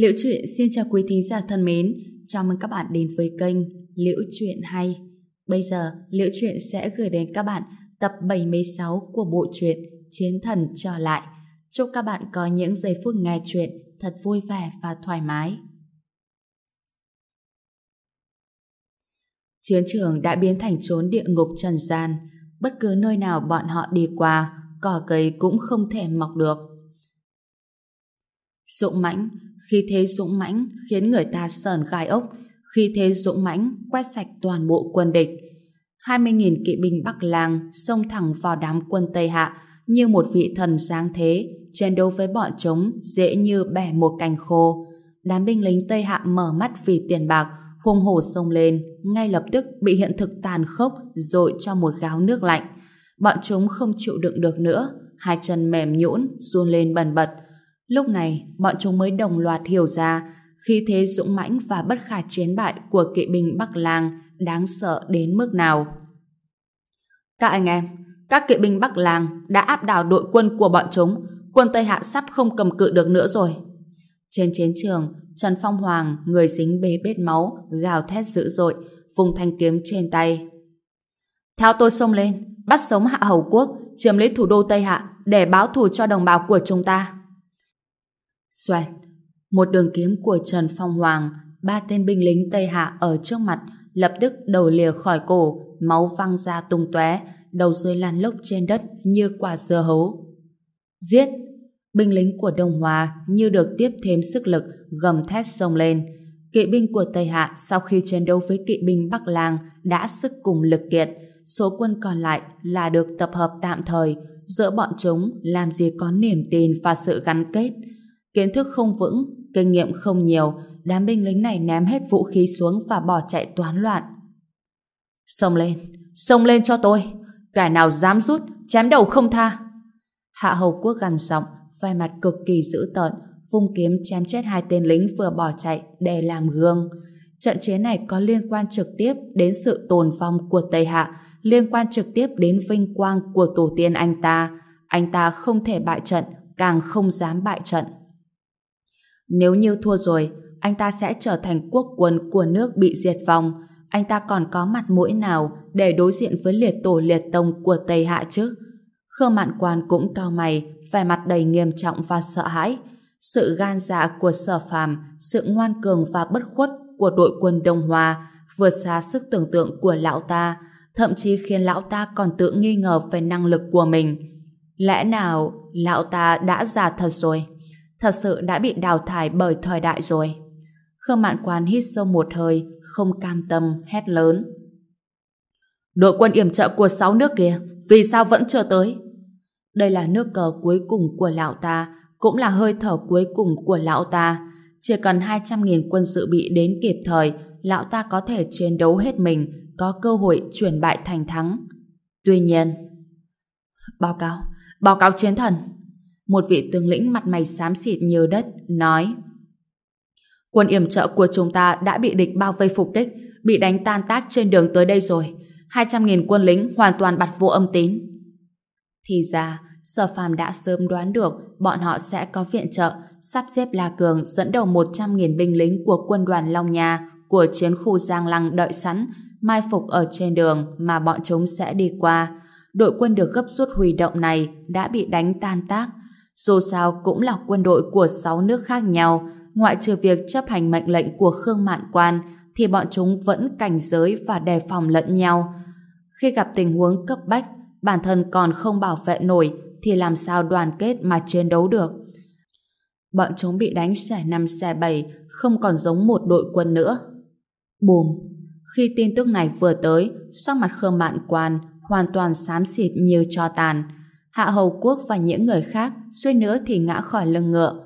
Liễu Chuyện xin chào quý thính giả thân mến, chào mừng các bạn đến với kênh Liễu Chuyện Hay. Bây giờ, Liễu Chuyện sẽ gửi đến các bạn tập 76 của bộ truyện Chiến Thần Trở Lại. Chúc các bạn có những giây phút nghe chuyện thật vui vẻ và thoải mái. Chiến trường đã biến thành chốn địa ngục trần gian. Bất cứ nơi nào bọn họ đi qua, cỏ cây cũng không thể mọc được. Dũng mãnh, khi thế dũng mãnh khiến người ta sờn gai ốc, khi thế dũng mãnh quét sạch toàn bộ quân địch. 20.000 kỵ binh Bắc Lang xông thẳng vào đám quân Tây Hạ như một vị thần sáng thế, chiến đấu với bọn chúng dễ như bẻ một cành khô. Đám binh lính Tây Hạ mở mắt vì tiền bạc, hung hổ xông lên, ngay lập tức bị hiện thực tàn khốc dội cho một gáo nước lạnh. Bọn chúng không chịu đựng được nữa, hai chân mềm nhũn, run lên bần bật. Lúc này, bọn chúng mới đồng loạt hiểu ra khi thế dũng mãnh và bất khả chiến bại của kỵ binh Bắc Lang đáng sợ đến mức nào. Các anh em, các kỵ binh Bắc Lang đã áp đảo đội quân của bọn chúng, quân Tây Hạ sắp không cầm cự được nữa rồi. Trên chiến trường, Trần Phong Hoàng, người dính bê bết máu, gào thét dữ dội, vùng thanh kiếm trên tay. Theo tôi xông lên, bắt sống Hạ Hầu Quốc, chiếm lấy thủ đô Tây Hạ để báo thù cho đồng bào của chúng ta. Xoẹt, một đường kiếm của Trần Phong Hoàng, ba tên binh lính Tây Hạ ở trước mặt, lập tức đầu lìa khỏi cổ, máu văng ra tung tóe, đầu rơi lan lốc trên đất như quả dưa hấu. Giết! Binh lính của Đông Hòa như được tiếp thêm sức lực, gầm thét sông lên. Kỵ binh của Tây Hạ sau khi chiến đấu với kỵ binh Bắc Lang đã sức cùng lực kiệt, số quân còn lại là được tập hợp tạm thời, giữa bọn chúng làm gì có niềm tin và sự gắn kết. Kiến thức không vững, kinh nghiệm không nhiều, đám binh lính này ném hết vũ khí xuống và bỏ chạy toán loạn. Xông lên, xông lên cho tôi, kẻ nào dám rút, chém đầu không tha. Hạ Hầu Quốc gằn giọng, vai mặt cực kỳ dữ tợn, vung kiếm chém chết hai tên lính vừa bỏ chạy để làm gương. Trận chiến này có liên quan trực tiếp đến sự tồn vong của Tây Hạ, liên quan trực tiếp đến vinh quang của tổ tiên anh ta. Anh ta không thể bại trận, càng không dám bại trận. Nếu như thua rồi, anh ta sẽ trở thành quốc quân của nước bị diệt vong. Anh ta còn có mặt mũi nào để đối diện với liệt tổ liệt tông của Tây Hạ chứ? Khương Mạn Quan cũng cao mày, vẻ mặt đầy nghiêm trọng và sợ hãi. Sự gan dạ của sở phàm, sự ngoan cường và bất khuất của đội quân Đông Hoa vượt xa sức tưởng tượng của lão ta, thậm chí khiến lão ta còn tự nghi ngờ về năng lực của mình. Lẽ nào lão ta đã già thật rồi? Thật sự đã bị đào thải bởi thời đại rồi. Khương Mạn Quan hít sâu một hơi, không cam tâm, hét lớn. Đội quân yểm trợ của sáu nước kia, vì sao vẫn chưa tới? Đây là nước cờ cuối cùng của lão ta, cũng là hơi thở cuối cùng của lão ta. Chỉ cần 200.000 quân sự bị đến kịp thời, lão ta có thể chiến đấu hết mình, có cơ hội chuyển bại thành thắng. Tuy nhiên... Báo cáo, báo cáo chiến thần. Một vị tướng lĩnh mặt mày xám xịt như đất, nói Quân yểm trợ của chúng ta đã bị địch bao vây phục kích, bị đánh tan tác trên đường tới đây rồi. 200.000 quân lính hoàn toàn bặt vô âm tín. Thì ra, Sở Phàm đã sớm đoán được bọn họ sẽ có viện trợ, sắp xếp La Cường dẫn đầu 100.000 binh lính của quân đoàn Long Nha của chiến khu Giang Lăng đợi sẵn, mai phục ở trên đường mà bọn chúng sẽ đi qua. Đội quân được gấp rút huy động này đã bị đánh tan tác. Dù sao cũng là quân đội của 6 nước khác nhau, ngoại trừ việc chấp hành mệnh lệnh của Khương Mạn Quan thì bọn chúng vẫn cảnh giới và đề phòng lẫn nhau. Khi gặp tình huống cấp bách, bản thân còn không bảo vệ nổi thì làm sao đoàn kết mà chiến đấu được. Bọn chúng bị đánh xẻ năm xẻ bảy, không còn giống một đội quân nữa. Bùm! Khi tin tức này vừa tới, sắc mặt Khương Mạn Quan hoàn toàn xám xịt như cho tàn. Hạ Hầu Quốc và những người khác suýt nữa thì ngã khỏi lưng ngựa.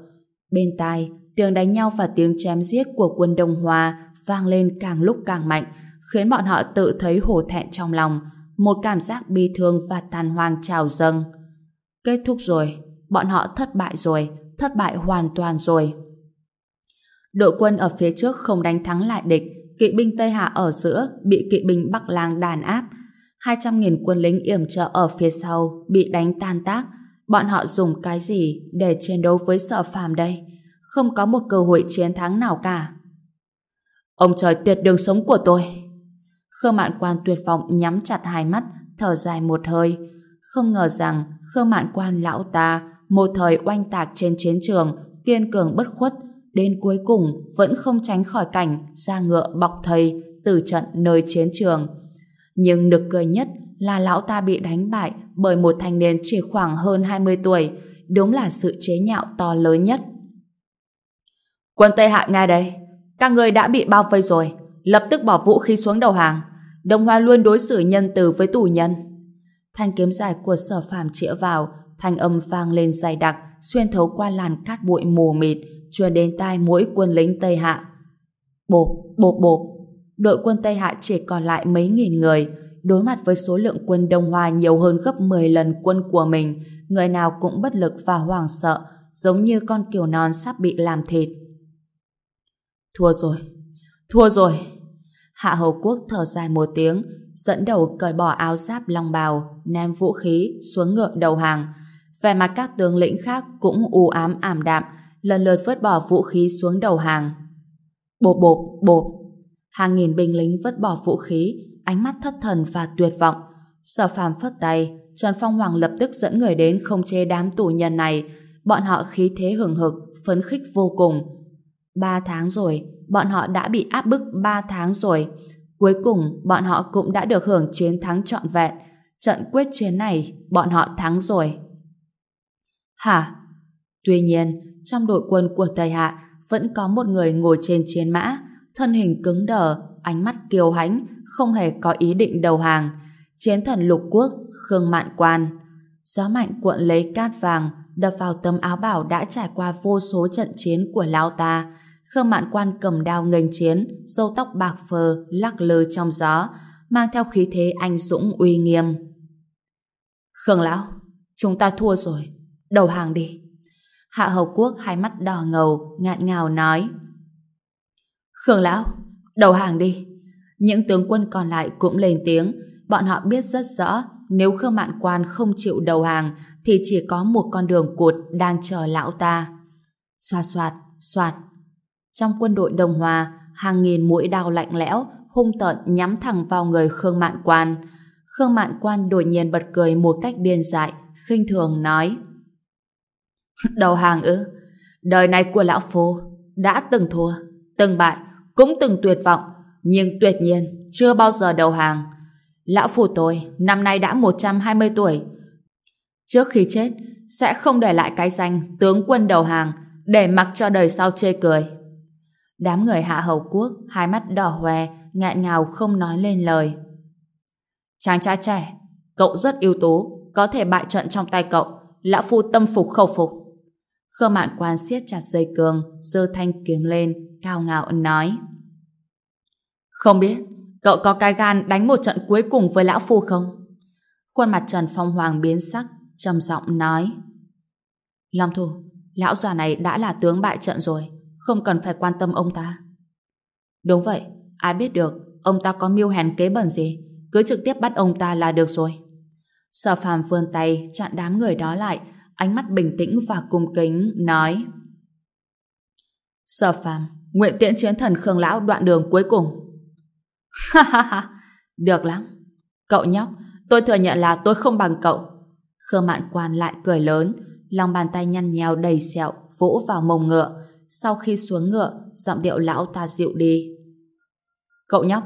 Bên tai, tiếng đánh nhau và tiếng chém giết của quân Đông Hoa vang lên càng lúc càng mạnh, khiến bọn họ tự thấy hổ thẹn trong lòng, một cảm giác bi thương và tàn hoang trào dâng. Kết thúc rồi, bọn họ thất bại rồi, thất bại hoàn toàn rồi. Đội quân ở phía trước không đánh thắng lại địch, kỵ binh Tây Hạ ở giữa bị kỵ binh Bắc Lang đàn áp. 200.000 quân lính yểm trợ ở phía sau bị đánh tan tác. Bọn họ dùng cái gì để chiến đấu với Sở phàm đây? không có một cơ hội chiến thắng nào cả. Ông trời tuyệt đường sống của tôi. Khương Mạn Quan tuyệt vọng nhắm chặt hai mắt, thở dài một hơi. Không ngờ rằng Khương Mạn Quan lão ta một thời oanh tạc trên chiến trường, kiên cường bất khuất, đến cuối cùng vẫn không tránh khỏi cảnh ra ngựa bọc thầy từ trận nơi chiến trường. Nhưng được cười nhất là lão ta bị đánh bại bởi một thanh niên chỉ khoảng hơn 20 tuổi, đúng là sự chế nhạo to lớn nhất. Quân Tây Hạ nghe đây, các người đã bị bao vây rồi, lập tức bỏ vũ khí xuống đầu hàng. Đồng Hoa luôn đối xử nhân từ với tù nhân. Thanh kiếm dài của sở phàm chĩa vào, thanh âm vang lên dày đặc, xuyên thấu qua làn cát bụi mù mịt, truyền đến tai mỗi quân lính Tây Hạ. Bộp, bộp bộp, đội quân Tây Hạ chỉ còn lại mấy nghìn người, đối mặt với số lượng quân Đông Hoa nhiều hơn gấp 10 lần quân của mình, người nào cũng bất lực và hoảng sợ, giống như con kiều non sắp bị làm thịt. Thua rồi, thua rồi. Hạ Hầu Quốc thở dài một tiếng, dẫn đầu cởi bỏ áo giáp long bào, ném vũ khí xuống ngựa đầu hàng. Về mặt các tướng lĩnh khác cũng u ám ảm đạm, lần lượt vứt bỏ vũ khí xuống đầu hàng. Bộp bộp bộp, hàng nghìn binh lính vứt bỏ vũ khí, ánh mắt thất thần và tuyệt vọng. Sở phàm phất tay, Trần Phong Hoàng lập tức dẫn người đến không chế đám tù nhân này. Bọn họ khí thế hừng hực, phấn khích vô cùng. Ba tháng rồi, bọn họ đã bị áp bức ba tháng rồi. Cuối cùng, bọn họ cũng đã được hưởng chiến thắng trọn vẹn. Trận quyết chiến này, bọn họ thắng rồi. Hả? Tuy nhiên, trong đội quân của Tây Hạ vẫn có một người ngồi trên chiến mã, thân hình cứng đờ, ánh mắt kiêu hãnh, không hề có ý định đầu hàng. Chiến thần lục quốc, Khương Mạn Quan. Gió mạnh cuộn lấy cát vàng, đập vào tấm áo bảo đã trải qua vô số trận chiến của lão ta. Khương Mạn Quan cầm đao nghênh chiến, râu tóc bạc phơ, lắc lư trong gió, mang theo khí thế anh dũng uy nghiêm. Khương Lão, chúng ta thua rồi, đầu hàng đi. Hạ Hầu Quốc hai mắt đỏ ngầu, ngạn ngào nói. Khương Lão, đầu hàng đi. Những tướng quân còn lại cũng lên tiếng, bọn họ biết rất rõ nếu Khương Mạn Quan không chịu đầu hàng thì chỉ có một con đường cụt đang chờ lão ta. Xoạt xoạt, xoạt. Trong quân đội Đồng Hòa, hàng nghìn mũi đao lạnh lẽo, hung tợn nhắm thẳng vào người Khương Mạn Quan. Khương Mạn Quan đột nhiên bật cười một cách điên dại, khinh thường nói. Đầu hàng ư? Đời này của lão phu đã từng thua, từng bại, cũng từng tuyệt vọng, nhưng tuyệt nhiên chưa bao giờ đầu hàng. Lão phù tôi năm nay đã 120 tuổi. Trước khi chết, sẽ không để lại cái danh tướng quân đầu hàng để mặc cho đời sau chê cười. Đám người hạ hầu quốc, hai mắt đỏ hoe, ngạn ngào không nói lên lời. Chàng trai trẻ, cậu rất ưu tú, có thể bại trận trong tay cậu. Lão phu tâm phục khẩu phục. Khương mạn quan siết chặt dây cương, giơ thanh kiếm lên, cao ngạo nói. Không biết, cậu có cái gan đánh một trận cuối cùng với lão phu không? Khuôn mặt Trần Phong Hoàng biến sắc, trầm giọng nói. Long Thủ, lão già này đã là tướng bại trận rồi, không cần phải quan tâm ông ta. Đúng vậy, ai biết được ông ta có mưu hèn kế bẩn gì, cứ trực tiếp bắt ông ta là được rồi. Sở phàm vươn tay chặn đám người đó lại, ánh mắt bình tĩnh và cung kính, nói Sở phàm, nguyện tiễn chiến thần Khương Lão đoạn đường cuối cùng. Ha ha ha, được lắm. Cậu nhóc, tôi thừa nhận là tôi không bằng cậu. Khương Mạn Quan lại cười lớn, lòng bàn tay nhăn nhèo đầy sẹo, vỗ vào mông ngựa. Sau khi xuống ngựa, giọng điệu lão ta dịu đi. Cậu nhóc,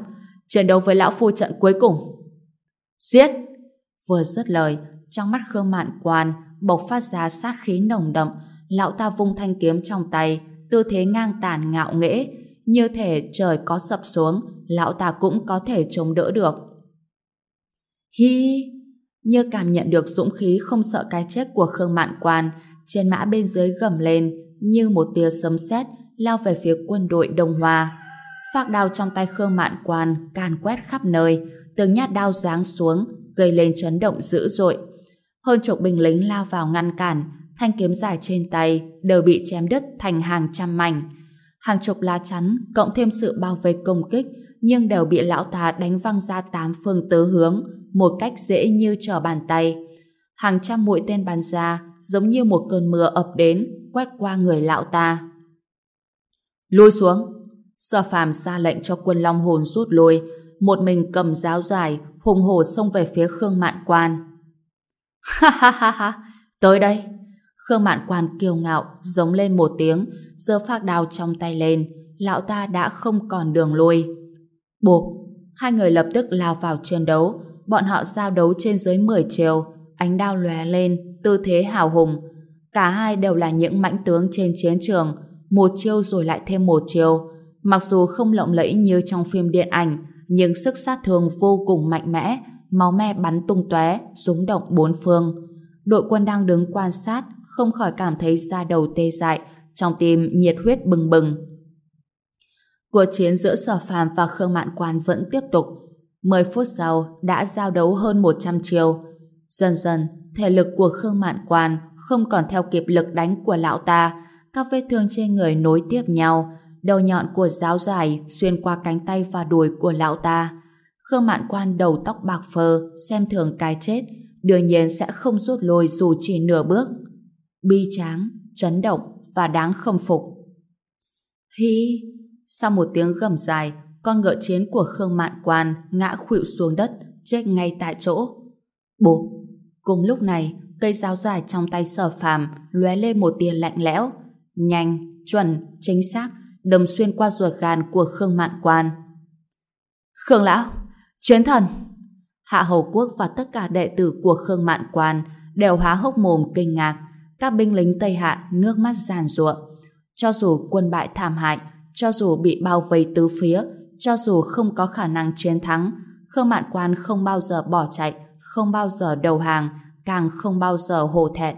chiến đấu với lão phu trận cuối cùng. Giết! Vừa dứt lời, trong mắt Khương Mạn Quan bộc phát ra sát khí nồng đậm, lão ta vung thanh kiếm trong tay, tư thế ngang tàn ngạo nghễ, như thể trời có sập xuống, lão ta cũng có thể chống đỡ được. Hi! Như cảm nhận được dũng khí không sợ cái chết của Khương Mạn Quan, trên mã bên dưới gầm lên, như một tia sấm sét lao về phía quân đội Đông Hoa. Phác đao trong tay Khương Mạn Quan càn quét khắp nơi, từng nhát đao giáng xuống, gây lên chấn động dữ dội. Hơn chục binh lính lao vào ngăn cản, thanh kiếm dài trên tay đều bị chém đứt thành hàng trăm mảnh. Hàng chục lá chắn cộng thêm sự bao vây công kích nhưng đều bị lão ta đánh văng ra tám phương tứ hướng một cách dễ như trở bàn tay. Hàng trăm mũi tên bắn ra giống như một cơn mưa ập đến quét qua người lão ta. Lui xuống. Sở phàm ra lệnh cho quân Long Hồn rút lui, một mình cầm giáo dài, hùng hổ xông về phía Khương Mạn Quan. Ha ha ha ha, tới đây. Khương Mạn Quan kiêu ngạo, giống lên một tiếng, giơ phác đao trong tay lên, lão ta đã không còn đường lui. Bộp, hai người lập tức lao vào chiến đấu, bọn họ giao đấu trên dưới 10 chiều, ánh đao lóe lên, tư thế hào hùng. Cả hai đều là những mãnh tướng trên chiến trường, một chiêu rồi lại thêm một chiêu. Mặc dù không lộng lẫy như trong phim điện ảnh, nhưng sức sát thương vô cùng mạnh mẽ, máu me bắn tung tóe, rúng động bốn phương. Đội quân đang đứng quan sát, không khỏi cảm thấy da đầu tê dại, trong tim nhiệt huyết bừng bừng. Cuộc chiến giữa Sở Phàm và Khương Mạn Quan vẫn tiếp tục. 10 phút sau đã giao đấu hơn 100 chiều. Dần dần, thể lực của Khương Mạn Quan không còn theo kịp lực đánh của lão ta. Các vết thương trên người nối tiếp nhau, đầu nhọn của giáo dài xuyên qua cánh tay và đùi của lão ta. Khương Mạn Quan đầu tóc bạc phơ, xem thường cái chết, đương nhiên sẽ không rút lui dù chỉ nửa bước. Bi tráng, chấn động và đáng khâm phục. Hi! Sau một tiếng gầm dài, con ngựa chiến của Khương Mạn Quan ngã khuỵu xuống đất, chết ngay tại chỗ. Bố! Cùng lúc này, cây giáo dài trong tay sở phàm lóe lên một tia lạnh lẽo. Nhanh, chuẩn, chính xác, đâm xuyên qua ruột gan của Khương Mạn Quan. Khương Lão! Chiến thần! Hạ Hầu Quốc và tất cả đệ tử của Khương Mạn Quan đều há hốc mồm kinh ngạc. Các binh lính Tây Hạ nước mắt giàn ruộng. Cho dù quân bại thảm hại, cho dù bị bao vây tứ phía, cho dù không có khả năng chiến thắng, Khương Mạn Quan không bao giờ bỏ chạy, không bao giờ đầu hàng, càng không bao giờ hổ thẹn.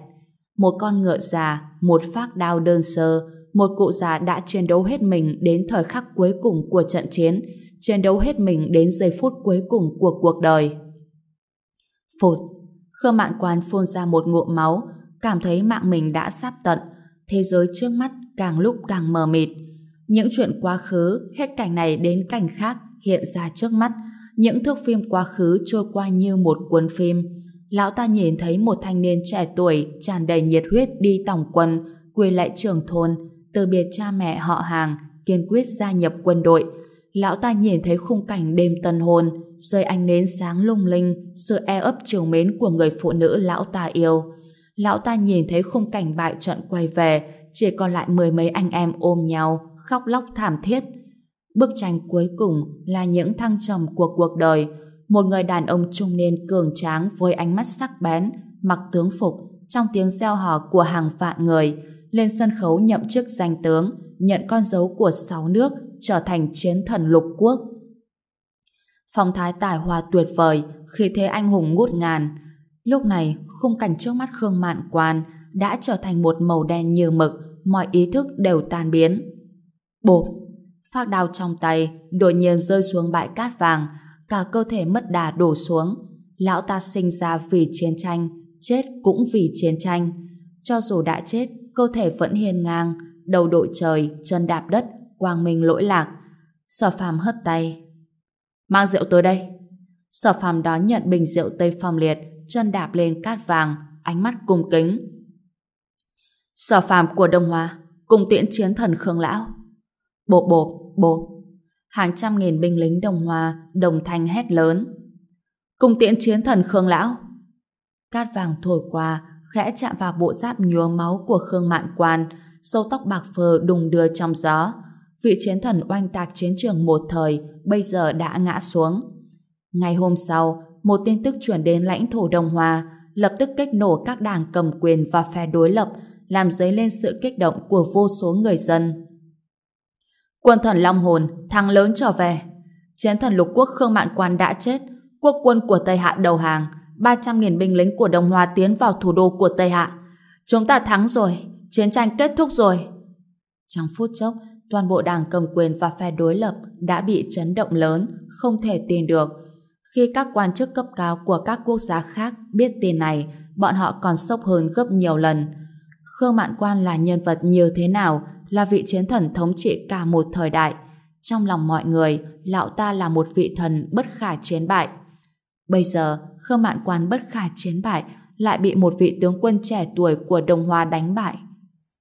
Một con ngựa già, một phát đao đơn sơ, một cụ già đã chiến đấu hết mình đến thời khắc cuối cùng của trận chiến, chiến đấu hết mình đến giây phút cuối cùng của cuộc đời. Phụt, Khương Mạn Quan phun ra một ngụm máu, cảm thấy mạng mình đã sắp tận, thế giới trước mắt càng lúc càng mờ mịt. Những chuyện quá khứ, hết cảnh này đến cảnh khác hiện ra trước mắt, những thước phim quá khứ trôi qua như một cuốn phim. Lão ta nhìn thấy một thanh niên trẻ tuổi tràn đầy nhiệt huyết đi tổng quân, quỳ lại trường thôn, từ biệt cha mẹ họ hàng, kiên quyết gia nhập quân đội. Lão ta nhìn thấy khung cảnh đêm tân hôn, rơi ánh nến sáng lung linh, sự e ấp chiều mến của người phụ nữ lão ta yêu. Lão ta nhìn thấy khung cảnh bại trận quay về, chỉ còn lại mười mấy anh em ôm nhau, khóc lóc thảm thiết. Bức tranh cuối cùng là những thăng trầm của cuộc đời, một người đàn ông trung niên cường tráng với ánh mắt sắc bén, mặc tướng phục, trong tiếng reo hò của hàng vạn người, lên sân khấu nhậm chức danh tướng, nhận con dấu của sáu nước, trở thành chiến thần lục quốc. Phong thái tài hoa tuyệt vời, khi thế anh hùng ngút ngàn. Lúc này, khung cảnh trước mắt Khương Mạn Quan đã trở thành một màu đen như mực, mọi ý thức đều tan biến. Bộp! Phác đao trong tay đột nhiên rơi xuống bãi cát vàng, cả cơ thể mất đà đổ xuống. Lão ta sinh ra vì chiến tranh, chết cũng vì chiến tranh. Cho dù đã chết, cơ thể vẫn hiên ngang, đầu đội trời, chân đạp đất, quang minh lỗi lạc. Sở phàm hất tay. Mang rượu tới đây. Sở phàm đón nhận bình rượu tây phong liệt, chân đạp lên cát vàng, ánh mắt cung kính. Sở phàm của Đông Hoa, cùng tiễn chiến thần Khương Lão. bộ bộp, bộp. Hàng trăm nghìn binh lính Đông Hoa đồng thanh hét lớn. Cùng tiễn chiến thần Khương Lão. Cát vàng thổi qua, khẽ chạm vào bộ giáp nhuốm máu của Khương Mạn Quan, sâu tóc bạc phơ đùng đưa trong gió. Vị chiến thần oanh tạc chiến trường một thời, bây giờ đã ngã xuống. Ngày hôm sau, một tin tức chuyển đến lãnh thổ Đông Hoa, lập tức kích nổ các đảng cầm quyền và phe đối lập, làm dấy lên sự kích động của vô số người dân. Quân thần Long Hồn, thắng lớn trở về. Chiến thần lục quốc Khương Mạn Quan đã chết, quốc quân của Tây Hạ đầu hàng, 300.000 binh lính của Đông Hoa tiến vào thủ đô của Tây Hạ. Chúng ta thắng rồi, chiến tranh kết thúc rồi. Trong phút chốc, toàn bộ đảng cầm quyền và phe đối lập đã bị chấn động lớn, không thể tin được. Khi các quan chức cấp cao của các quốc gia khác biết tin này, bọn họ còn sốc hơn gấp nhiều lần. Khương Mạn Quan là nhân vật như thế nào, là vị chiến thần thống trị cả một thời đại. Trong lòng mọi người, lão ta là một vị thần bất khả chiến bại. Bây giờ, Khương Mạn Quan bất khả chiến bại lại bị một vị tướng quân trẻ tuổi của đồng Hoa đánh bại.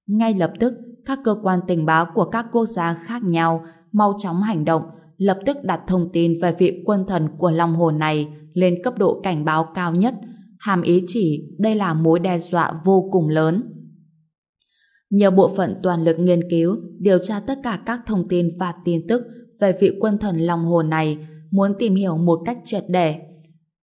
Ngay lập tức, các cơ quan tình báo của các quốc gia khác nhau mau chóng hành động, lập tức đặt thông tin về vị quân thần của Long Hồ này lên cấp độ cảnh báo cao nhất, hàm ý chỉ đây là mối đe dọa vô cùng lớn. Nhiều bộ phận toàn lực nghiên cứu, điều tra tất cả các thông tin và tin tức về vị quân thần Long Hồ này, muốn tìm hiểu một cách triệt để.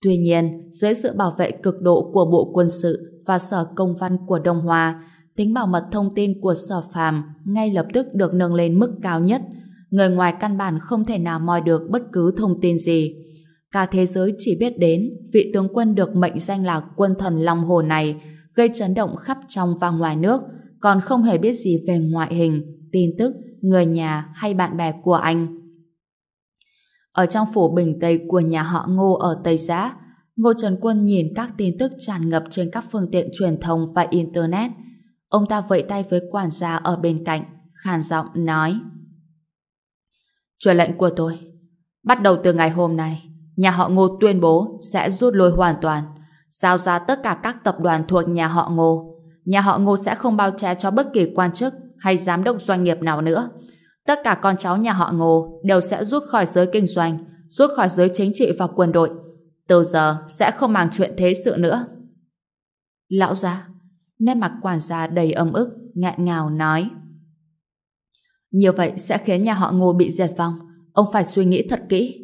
Tuy nhiên, dưới sự bảo vệ cực độ của Bộ Quân sự và Sở Công văn của Đông Hoa, tính bảo mật thông tin của Sở Phàm ngay lập tức được nâng lên mức cao nhất. Người ngoài căn bản không thể nào moi được bất cứ thông tin gì. Cả thế giới chỉ biết đến vị tướng quân được mệnh danh là quân thần Long Hồ này gây chấn động khắp trong và ngoài nước, còn không hề biết gì về ngoại hình, tin tức, người nhà hay bạn bè của anh. Ở trong phủ bình Tây của nhà họ Ngô ở Tây Giã, Ngô Trần Quân nhìn các tin tức tràn ngập trên các phương tiện truyền thông và Internet. Ông ta vẫy tay với quản gia ở bên cạnh, khàn giọng nói Truyền lệnh của tôi, bắt đầu từ ngày hôm nay, nhà họ Ngô tuyên bố sẽ rút lui hoàn toàn, giao ra tất cả các tập đoàn thuộc nhà họ Ngô. Nhà họ Ngô sẽ không bao che cho bất kỳ quan chức hay giám đốc doanh nghiệp nào nữa. Tất cả con cháu nhà họ Ngô đều sẽ rút khỏi giới kinh doanh, rút khỏi giới chính trị và quân đội. Từ giờ sẽ không mang chuyện thế sự nữa. Lão gia, nét mặt quản gia đầy ấm ức, ngạn ngào nói. nhiều vậy sẽ khiến nhà họ Ngô bị diệt vong. Ông phải suy nghĩ thật kỹ.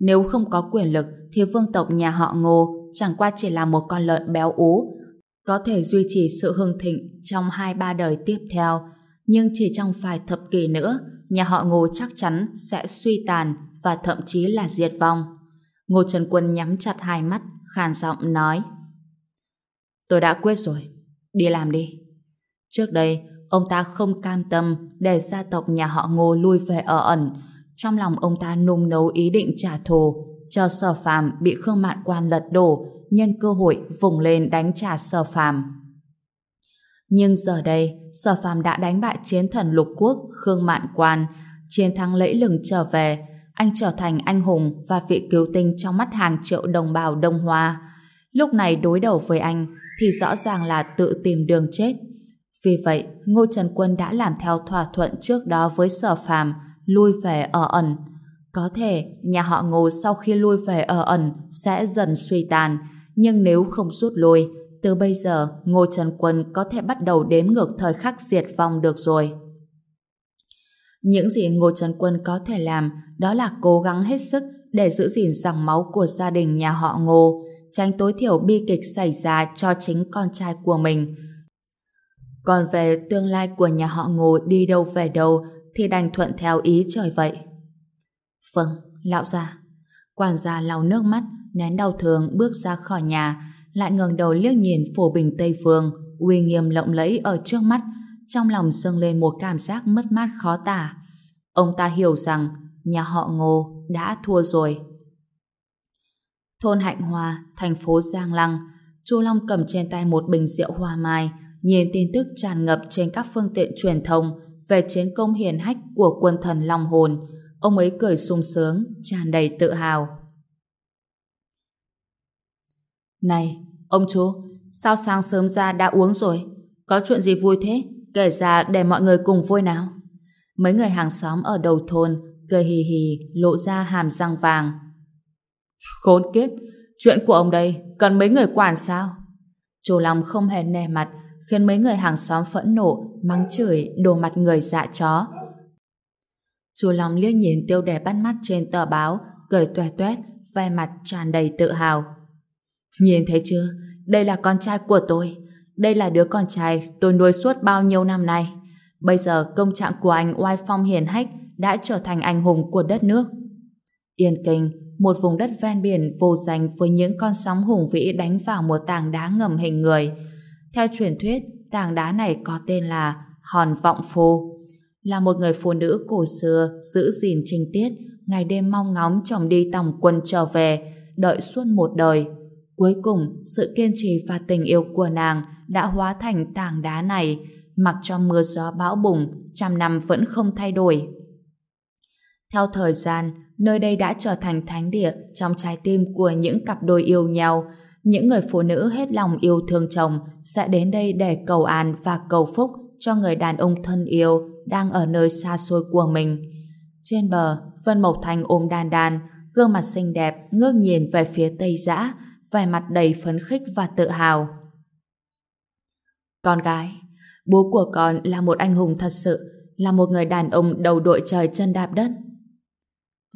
Nếu không có quyền lực thì vương tộc nhà họ Ngô chẳng qua chỉ là một con lợn béo ú có thể duy trì sự hưng thịnh trong hai ba đời tiếp theo nhưng chỉ trong vài thập kỷ nữa nhà họ Ngô chắc chắn sẽ suy tàn và thậm chí là diệt vong. Ngô Trần Quân nhắm chặt hai mắt khàn giọng nói Tôi đã quyết rồi đi làm đi. Trước đây ông ta không cam tâm để gia tộc nhà họ Ngô lui về ở ẩn trong lòng ông ta nung nấu ý định trả thù, cho sở phàm bị Khương Mạn Quan lật đổ, nhân cơ hội vùng lên đánh trả sở phàm. Nhưng giờ đây, sở phàm đã đánh bại chiến thần lục quốc Khương Mạn Quan, chiến thắng lẫy lừng trở về, anh trở thành anh hùng và vị cứu tinh trong mắt hàng triệu đồng bào Đông Hoa. Lúc này đối đầu với anh thì rõ ràng là tự tìm đường chết. Vì vậy, Ngô Trần Quân đã làm theo thỏa thuận trước đó với sở phàm, lui về ở ẩn. Có thể nhà họ Ngô sau khi lui về ở ẩn sẽ dần suy tàn, nhưng nếu không rút lui, từ bây giờ Ngô Trần Quân có thể bắt đầu đếm ngược thời khắc diệt vong được rồi. Những gì Ngô Trần Quân có thể làm đó là cố gắng hết sức để giữ gìn dòng máu của gia đình nhà họ Ngô, tránh tối thiểu bi kịch xảy ra cho chính con trai của mình. Còn về tương lai của nhà họ Ngô đi đâu về đâu thì đành thuận theo ý trời vậy. Vâng, lão gia. Quản gia lau nước mắt, nén đau thương bước ra khỏi nhà, lại ngẩng đầu liếc nhìn phổ bình Tây Phương, uy nghiêm lộng lẫy ở trước mắt, trong lòng dâng lên một cảm giác mất mát khó tả. Ông ta hiểu rằng nhà họ Ngô đã thua rồi. Thôn Hạnh Hòa, thành phố Giang Lăng, Chu Long cầm trên tay một bình rượu hoa mai, nhìn tin tức tràn ngập trên các phương tiện truyền thông, về chiến công hiển hách của quân thần Long Hồn, ông ấy cười sung sướng, tràn đầy tự hào. Này, ông chú, sao sáng sớm ra đã uống rồi? Có chuyện gì vui thế? Kể ra để mọi người cùng vui nào. Mấy người hàng xóm ở đầu thôn cười hì hì lộ ra hàm răng vàng. Khốn kiếp, chuyện của ông đây cần mấy người quản sao? Chu Long không hề nề mặt khiến mấy người hàng xóm phẫn nộ, mắng chửi, đồ mặt người dạ chó. Chu Long liếc nhìn tiêu đề bắt mắt trên tờ báo, cười toe tuét, vẻ mặt tràn đầy tự hào. Nhìn thấy chưa, đây là con trai của tôi. Đây là đứa con trai tôi nuôi suốt bao nhiêu năm nay. Bây giờ công trạng của anh oai phong hiền hách đã trở thành anh hùng của đất nước. Yên Kinh, một vùng đất ven biển vô danh với những con sóng hùng vĩ đánh vào một tảng đá ngầm hình người, theo truyền thuyết, tảng đá này có tên là Hòn Vọng Phù, là một người phụ nữ cổ xưa giữ gìn trinh tiết, ngày đêm mong ngóng chồng đi tòng quân trở về, đợi suốt một đời. Cuối cùng, sự kiên trì và tình yêu của nàng đã hóa thành tảng đá này, mặc cho mưa gió bão bùng, trăm năm vẫn không thay đổi. Theo thời gian, nơi đây đã trở thành thánh địa trong trái tim của những cặp đôi yêu nhau, những người phụ nữ hết lòng yêu thương chồng sẽ đến đây để cầu an và cầu phúc cho người đàn ông thân yêu đang ở nơi xa xôi của mình. Trên bờ, Vân Mộc Thành ôm đàn đàn, gương mặt xinh đẹp ngước nhìn về phía Tây Giã, vẻ mặt đầy phấn khích và tự hào. Con gái, bố của con là một anh hùng thật sự, là một người đàn ông đầu đội trời chân đạp đất.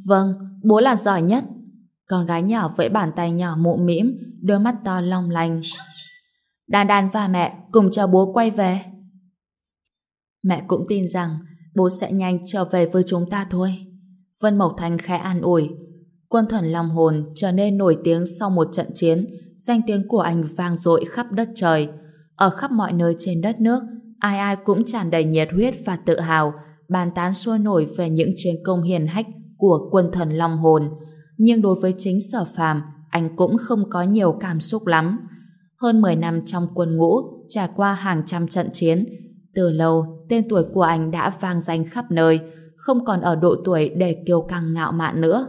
Vâng, bố là giỏi nhất. Con gái nhỏ với bàn tay nhỏ mụ mĩm, đôi mắt to long lanh. Đan Đan và mẹ cùng cho bố quay về. Mẹ cũng tin rằng bố sẽ nhanh trở về với chúng ta thôi. Vân Mộc Thành khẽ an ủi. Quân thần Long Hồn trở nên nổi tiếng sau một trận chiến, danh tiếng của anh vang dội khắp đất trời. Ở khắp mọi nơi trên đất nước, ai ai cũng tràn đầy nhiệt huyết và tự hào, bàn tán sôi nổi về những chiến công hiền hách của quân thần Long Hồn. Nhưng đối với chính sở phàm, anh cũng không có nhiều cảm xúc lắm. Hơn 10 năm trong quân ngũ, trải qua hàng trăm trận chiến, từ lâu tên tuổi của anh đã vang danh khắp nơi, không còn ở độ tuổi để kiêu căng ngạo mạn nữa.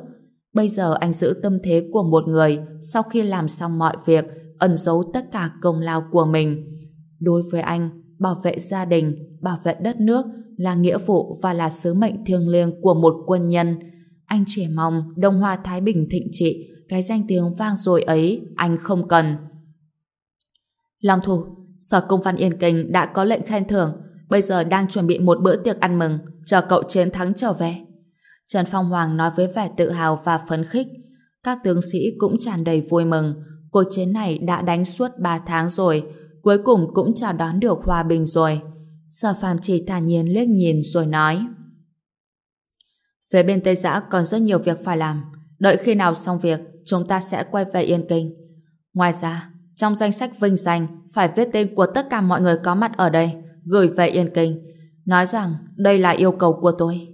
Bây giờ anh giữ tâm thế của một người sau khi làm xong mọi việc, ẩn giấu tất cả công lao của mình. Đối với anh, bảo vệ gia đình, bảo vệ đất nước là nghĩa vụ và là sứ mệnh thiêng liêng của một quân nhân. Anh chỉ mong Đông Hoa Thái Bình thịnh trị, cái danh tiếng vang dội ấy anh không cần. Long thủ, Sở Công văn Yên Kinh đã có lệnh khen thưởng, bây giờ đang chuẩn bị một bữa tiệc ăn mừng, chờ cậu chiến thắng trở về. Trần Phong Hoàng nói với vẻ tự hào và phấn khích. Các tướng sĩ cũng tràn đầy vui mừng. Cuộc chiến này đã đánh suốt 3 tháng rồi, cuối cùng cũng chào đón được hòa bình rồi. Sở Phạm chỉ thản nhiên liếc nhìn rồi nói về bên Tây Giã còn rất nhiều việc phải làm. Đợi khi nào xong việc, chúng ta sẽ quay về Yên Kinh. Ngoài ra, trong danh sách vinh danh, phải viết tên của tất cả mọi người có mặt ở đây, gửi về Yên Kinh. Nói rằng đây là yêu cầu của tôi.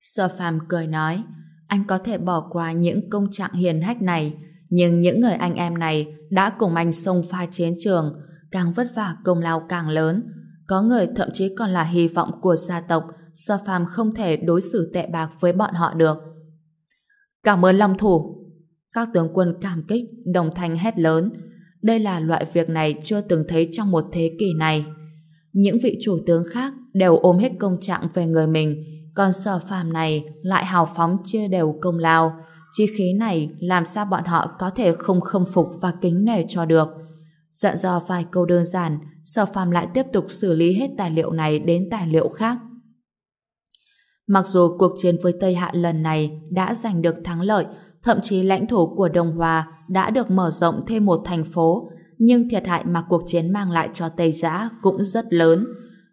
Sở phàm cười nói, anh có thể bỏ qua những công trạng hiền hách này, nhưng những người anh em này đã cùng anh xông pha chiến trường, càng vất vả công lao càng lớn. Có người thậm chí còn là hy vọng của gia tộc, do Phạm không thể đối xử tệ bạc với bọn họ được. Cảm ơn Long Thủ. Các tướng quân cảm kích, đồng thanh hét lớn. Đây là loại việc này chưa từng thấy trong một thế kỷ này. Những vị chủ tướng khác đều ôm hết công trạng về người mình, còn sở phàm này lại hào phóng chia đều công lao. Chi khí này làm sao bọn họ có thể không khâm phục và kính nể cho được. Dặn dò vài câu đơn giản, sở phàm lại tiếp tục xử lý hết tài liệu này đến tài liệu khác. Mặc dù cuộc chiến với Tây Hạ lần này đã giành được thắng lợi, thậm chí lãnh thổ của Đông Hòa đã được mở rộng thêm một thành phố, nhưng thiệt hại mà cuộc chiến mang lại cho Tây Giã cũng rất lớn.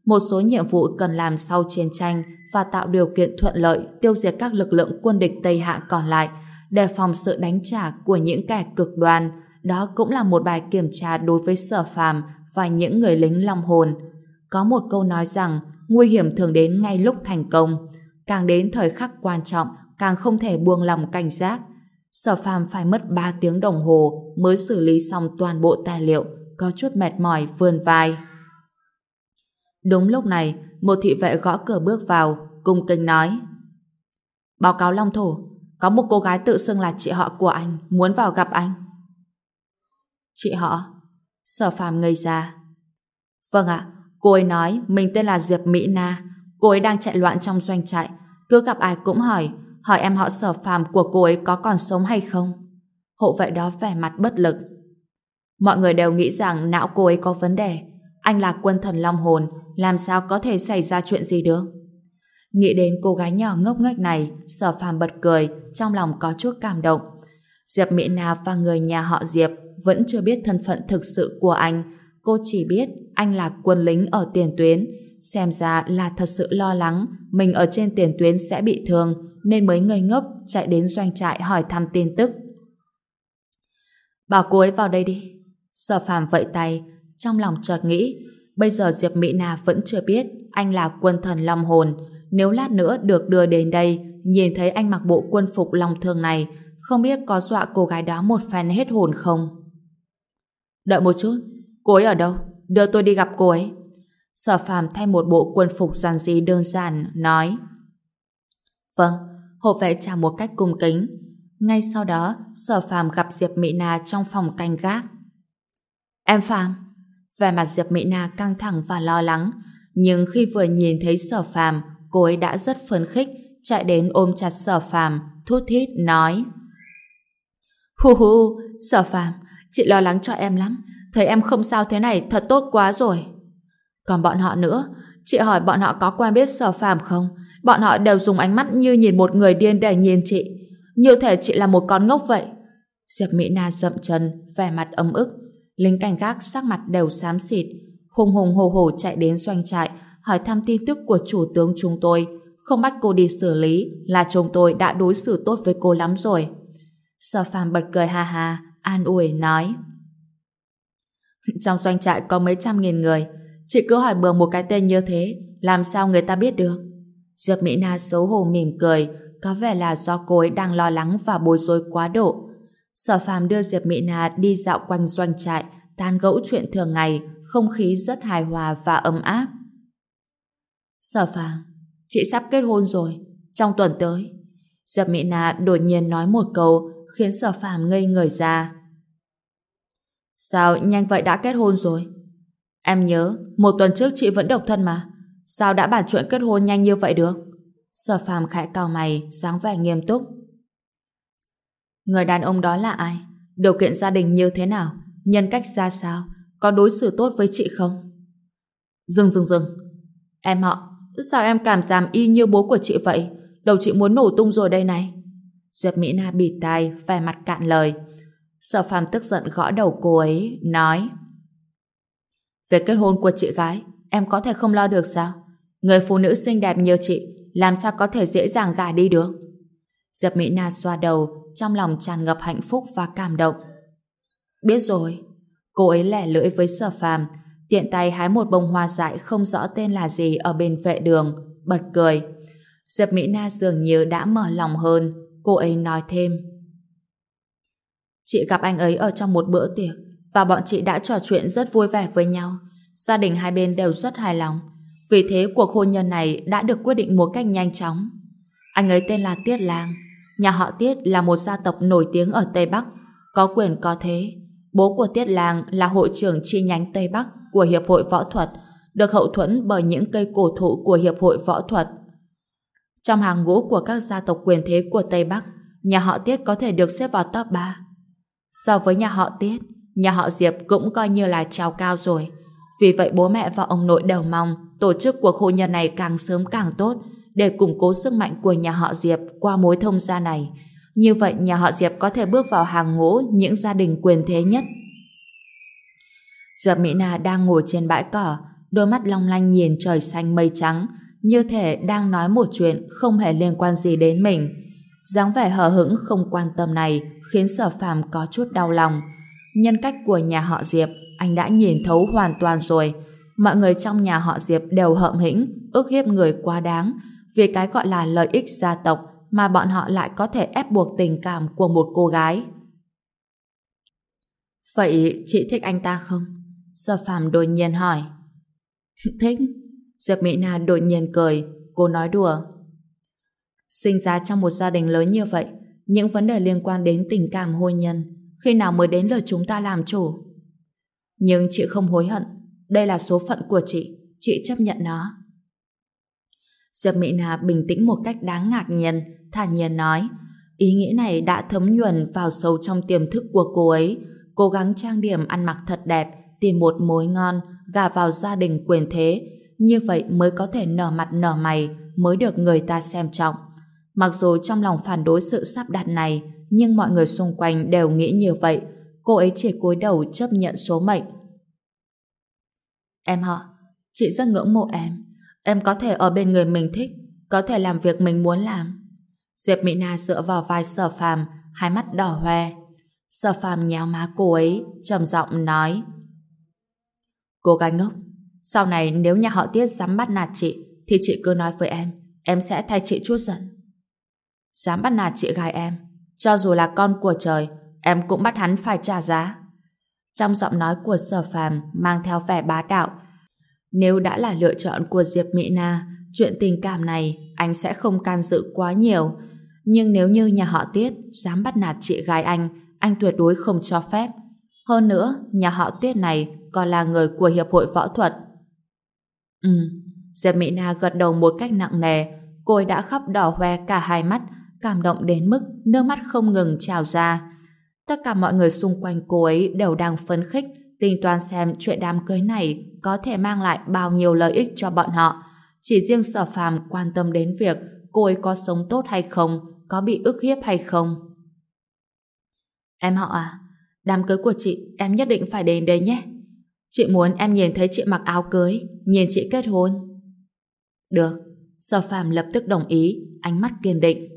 Một số nhiệm vụ cần làm sau chiến tranh và tạo điều kiện thuận lợi tiêu diệt các lực lượng quân địch Tây Hạ còn lại, đề phòng sự đánh trả của những kẻ cực đoan. Đó cũng là một bài kiểm tra đối với sở phàm và những người lính long hồn. Có một câu nói rằng nguy hiểm thường đến ngay lúc thành công. Càng đến thời khắc quan trọng, càng không thể buông lòng cảnh giác. Sở phàm phải mất 3 tiếng đồng hồ mới xử lý xong toàn bộ tài liệu, có chút mệt mỏi vươn vai. Đúng lúc này, một thị vệ gõ cửa bước vào, cung kính nói. Báo cáo Long Thổ, có một cô gái tự xưng là chị họ của anh, muốn vào gặp anh. Chị họ? Sở phàm ngây ra. Vâng ạ, cô ấy nói mình tên là Diệp Mỹ Na, cô ấy đang chạy loạn trong doanh trại, cứ gặp ai cũng hỏi, hỏi em họ sở phàm của cô ấy có còn sống hay không. Hộ vệ đó vẻ mặt bất lực. Mọi người đều nghĩ rằng não cô ấy có vấn đề. Anh là quân thần long hồn, làm sao có thể xảy ra chuyện gì được? Nghĩ đến cô gái nhỏ ngốc nghếch này, sở phàm bật cười, trong lòng có chút cảm động. Diệp Mỹ Na và người nhà họ Diệp vẫn chưa biết thân phận thực sự của anh. Cô chỉ biết anh là quân lính ở tiền tuyến. Xem ra là thật sự lo lắng mình ở trên tiền tuyến sẽ bị thương nên mới ngây ngốc chạy đến doanh trại hỏi thăm tin tức. Bảo cô ấy vào đây đi. Sở phàm vẫy tay, trong lòng chợt nghĩ bây giờ Diệp Mỹ Na vẫn chưa biết anh là quân thần Long Hồn. Nếu lát nữa được đưa đến đây, nhìn thấy anh mặc bộ quân phục Long Thương này, không biết có dọa cô gái đó một phen hết hồn không? Đợi một chút, cô ấy ở đâu? Đưa tôi đi gặp cô ấy. Sở phàm thay một bộ quân phục giản dị đơn giản, nói Vâng, hộ vệ trả một cách cung kính. Ngay sau đó, sở phàm gặp Diệp Mỹ Na trong phòng canh gác. Em Phàm Vẻ mặt Diệp Mỹ Na căng thẳng và lo lắng. Nhưng khi vừa nhìn thấy sở phàm, cô ấy đã rất phấn khích, chạy đến ôm chặt sở phàm, thút thít nói. hù hù sở phàm, chị lo lắng cho em lắm. Thấy em không sao thế này thật tốt quá rồi. Còn bọn họ nữa, chị hỏi bọn họ có quen biết sở phàm không? Bọn họ đều dùng ánh mắt như nhìn một người điên để nhìn chị. Như thể chị là một con ngốc vậy. Diệp Mỹ Na dậm chân, vẻ mặt ấm ức. Lính cảnh gác sắc mặt đều xám xịt. Hùng hùng hồ hồ chạy đến doanh trại, hỏi thăm tin tức của chủ tướng chúng tôi. Không bắt cô đi xử lý là chúng tôi đã đối xử tốt với cô lắm rồi. Sở phàm bật cười ha ha, an ủi nói. Trong doanh trại có mấy trăm nghìn người, chị cứ hỏi bừa một cái tên như thế, làm sao người ta biết được? Diệp Mỹ Na xấu hổ mỉm cười, có vẻ là do cô ấy đang lo lắng và bối rối quá độ. Sở phàm đưa Diệp Mỹ Na đi dạo quanh doanh trại, tan gẫu chuyện thường ngày, không khí rất hài hòa và ấm áp. Sở phàm, chị sắp kết hôn rồi, trong tuần tới. Diệp Mỹ Na đột nhiên nói một câu khiến sở phàm ngây người ra. Sao nhanh vậy đã kết hôn rồi? Em nhớ, một tuần trước chị vẫn độc thân mà. Sao đã bàn chuyện kết hôn nhanh như vậy được? Sở phàm khẽ cau mày, dáng vẻ nghiêm túc. Người đàn ông đó là ai? Điều kiện gia đình như thế nào? Nhân cách ra sao? Có đối xử tốt với chị không? Dừng dừng dừng. Em họ, sao em cảm giảm y như bố của chị vậy? Đầu chị muốn nổ tung rồi đây này. Diệp Mỹ Na bịt tai, vẻ mặt cạn lời. Sở phàm tức giận gõ đầu cô ấy, nói Việc kết hôn của chị gái, em có thể không lo được sao? Người phụ nữ xinh đẹp như chị, làm sao có thể dễ dàng gả đi được? Diệp Mỹ Na xoa đầu, trong lòng tràn ngập hạnh phúc và cảm động. Biết rồi. Cô ấy lẻ lưỡi với sở phàm, tiện tay hái một bông hoa dại không rõ tên là gì ở bên vệ đường, bật cười. Diệp Mỹ Na dường như đã mở lòng hơn, cô ấy nói thêm. Chị gặp anh ấy ở trong một bữa tiệc và bọn chị đã trò chuyện rất vui vẻ với nhau. Gia đình hai bên đều rất hài lòng. Vì thế cuộc hôn nhân này đã được quyết định một cách nhanh chóng. Anh ấy tên là Tiết Lang. Nhà họ Tiết là một gia tộc nổi tiếng ở Tây Bắc, có quyền có thế. Bố của Tiết Lang là hội trưởng chi nhánh Tây Bắc của Hiệp hội Võ thuật, được hậu thuẫn bởi những cây cổ thụ của Hiệp hội Võ thuật. Trong hàng ngũ của các gia tộc quyền thế của Tây Bắc, nhà họ Tiết có thể được xếp vào top 3. So với nhà họ Tiết, nhà họ Diệp cũng coi như là treo cao rồi. Vì vậy bố mẹ và ông nội đều mong tổ chức cuộc hôn nhân này càng sớm càng tốt để củng cố sức mạnh của nhà họ Diệp qua mối thông gia này. Như vậy nhà họ Diệp có thể bước vào hàng ngũ những gia đình quyền thế nhất. Diệp Mỹ Na đang ngồi trên bãi cỏ, đôi mắt long lanh nhìn trời xanh mây trắng, như thể đang nói một chuyện không hề liên quan gì đến mình. dáng vẻ hờ hững không quan tâm này khiến sở phàm có chút đau lòng. Nhân cách của nhà họ Diệp anh đã nhìn thấu hoàn toàn rồi. Mọi người trong nhà họ Diệp đều hậm hĩnh, ước hiếp người quá đáng, vì cái gọi là lợi ích gia tộc mà bọn họ lại có thể ép buộc tình cảm của một cô gái. Vậy chị thích anh ta không? Sở phàm đột nhiên hỏi. thích. Diệp Mỹ Na đột nhiên cười, cô nói đùa. Sinh ra trong một gia đình lớn như vậy, những vấn đề liên quan đến tình cảm hôn nhân, khi nào mới đến lượt chúng ta làm chủ? Nhưng chị không hối hận, đây là số phận của chị, chị chấp nhận nó. Diệp Mỹ Na bình tĩnh một cách đáng ngạc nhiên, thản nhiên nói, ý nghĩ này đã thấm nhuần vào sâu trong tiềm thức của cô ấy, cố gắng trang điểm ăn mặc thật đẹp, tìm một mối ngon, gả vào gia đình quyền thế, như vậy mới có thể nở mặt nở mày, mới được người ta xem trọng. Mặc dù trong lòng phản đối sự sắp đặt này, nhưng mọi người xung quanh đều nghĩ như vậy, cô ấy chỉ cúi đầu chấp nhận số mệnh. Em họ, chị rất ngưỡng mộ em. Em có thể ở bên người mình thích, có thể làm việc mình muốn làm. Diệp Mỹ Na dựa vào vai sở phàm, hai mắt đỏ hoe. Sở phàm nhéo má cô ấy, trầm giọng nói. Cô gái ngốc, sau này nếu nhà họ Tiết dám bắt nạt chị, thì chị cứ nói với em, em sẽ thay chị chút giận. Dám bắt nạt chị gái em, cho dù là con của trời, em cũng bắt hắn phải trả giá. Trong giọng nói của sở phàm mang theo vẻ bá đạo, nếu đã là lựa chọn của Diệp Mỹ Na, chuyện tình cảm này anh sẽ không can dự quá nhiều. Nhưng nếu như nhà họ Tiết dám bắt nạt chị gái anh, anh tuyệt đối không cho phép. Hơn nữa, nhà họ Tiết này còn là người của Hiệp hội Võ thuật. Ừ, Diệp Mỹ Na gật đầu một cách nặng nề, cô ấy đã khóc đỏ hoe cả hai mắt, cảm động đến mức nước mắt không ngừng trào ra. Tất cả mọi người xung quanh cô ấy đều đang phấn khích, tính toán xem chuyện đám cưới này có thể mang lại bao nhiêu lợi ích cho bọn họ. Chỉ riêng sở phàm quan tâm đến việc cô ấy có sống tốt hay không, có bị ức hiếp hay không. Em họ à, đám cưới của chị em nhất định phải đến đây nhé. Chị muốn em nhìn thấy chị mặc áo cưới, nhìn chị kết hôn. Được, sở phàm lập tức đồng ý, ánh mắt kiên định.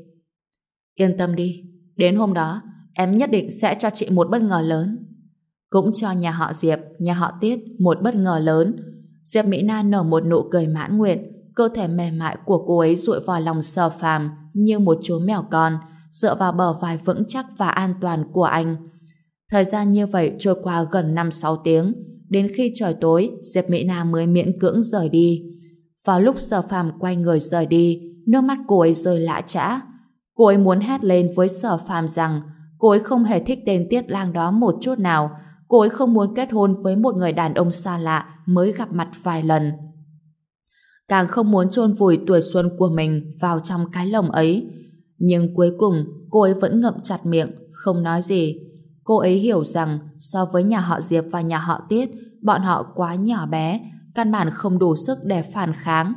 Yên tâm đi, đến hôm đó, em nhất định sẽ cho chị một bất ngờ lớn. Cũng cho nhà họ Diệp, nhà họ Tiết một bất ngờ lớn. Diệp Mỹ Na nở một nụ cười mãn nguyện, cơ thể mềm mại của cô ấy rụi vào lòng sờ phàm như một chú mèo con, dựa vào bờ vai vững chắc và an toàn của anh. Thời gian như vậy trôi qua gần 5-6 tiếng, đến khi trời tối, Diệp Mỹ Na mới miễn cưỡng rời đi. Vào lúc sở phàm quay người rời đi, nước mắt cô ấy rơi lã trã. Cô ấy muốn hét lên với sở phàm rằng cô ấy không hề thích tên Tiết Lang đó một chút nào, cô ấy không muốn kết hôn với một người đàn ông xa lạ mới gặp mặt vài lần. Càng không muốn chôn vùi tuổi xuân của mình vào trong cái lồng ấy. Nhưng cuối cùng, cô ấy vẫn ngậm chặt miệng, không nói gì. Cô ấy hiểu rằng so với nhà họ Diệp và nhà họ Tiết, bọn họ quá nhỏ bé, căn bản không đủ sức để phản kháng.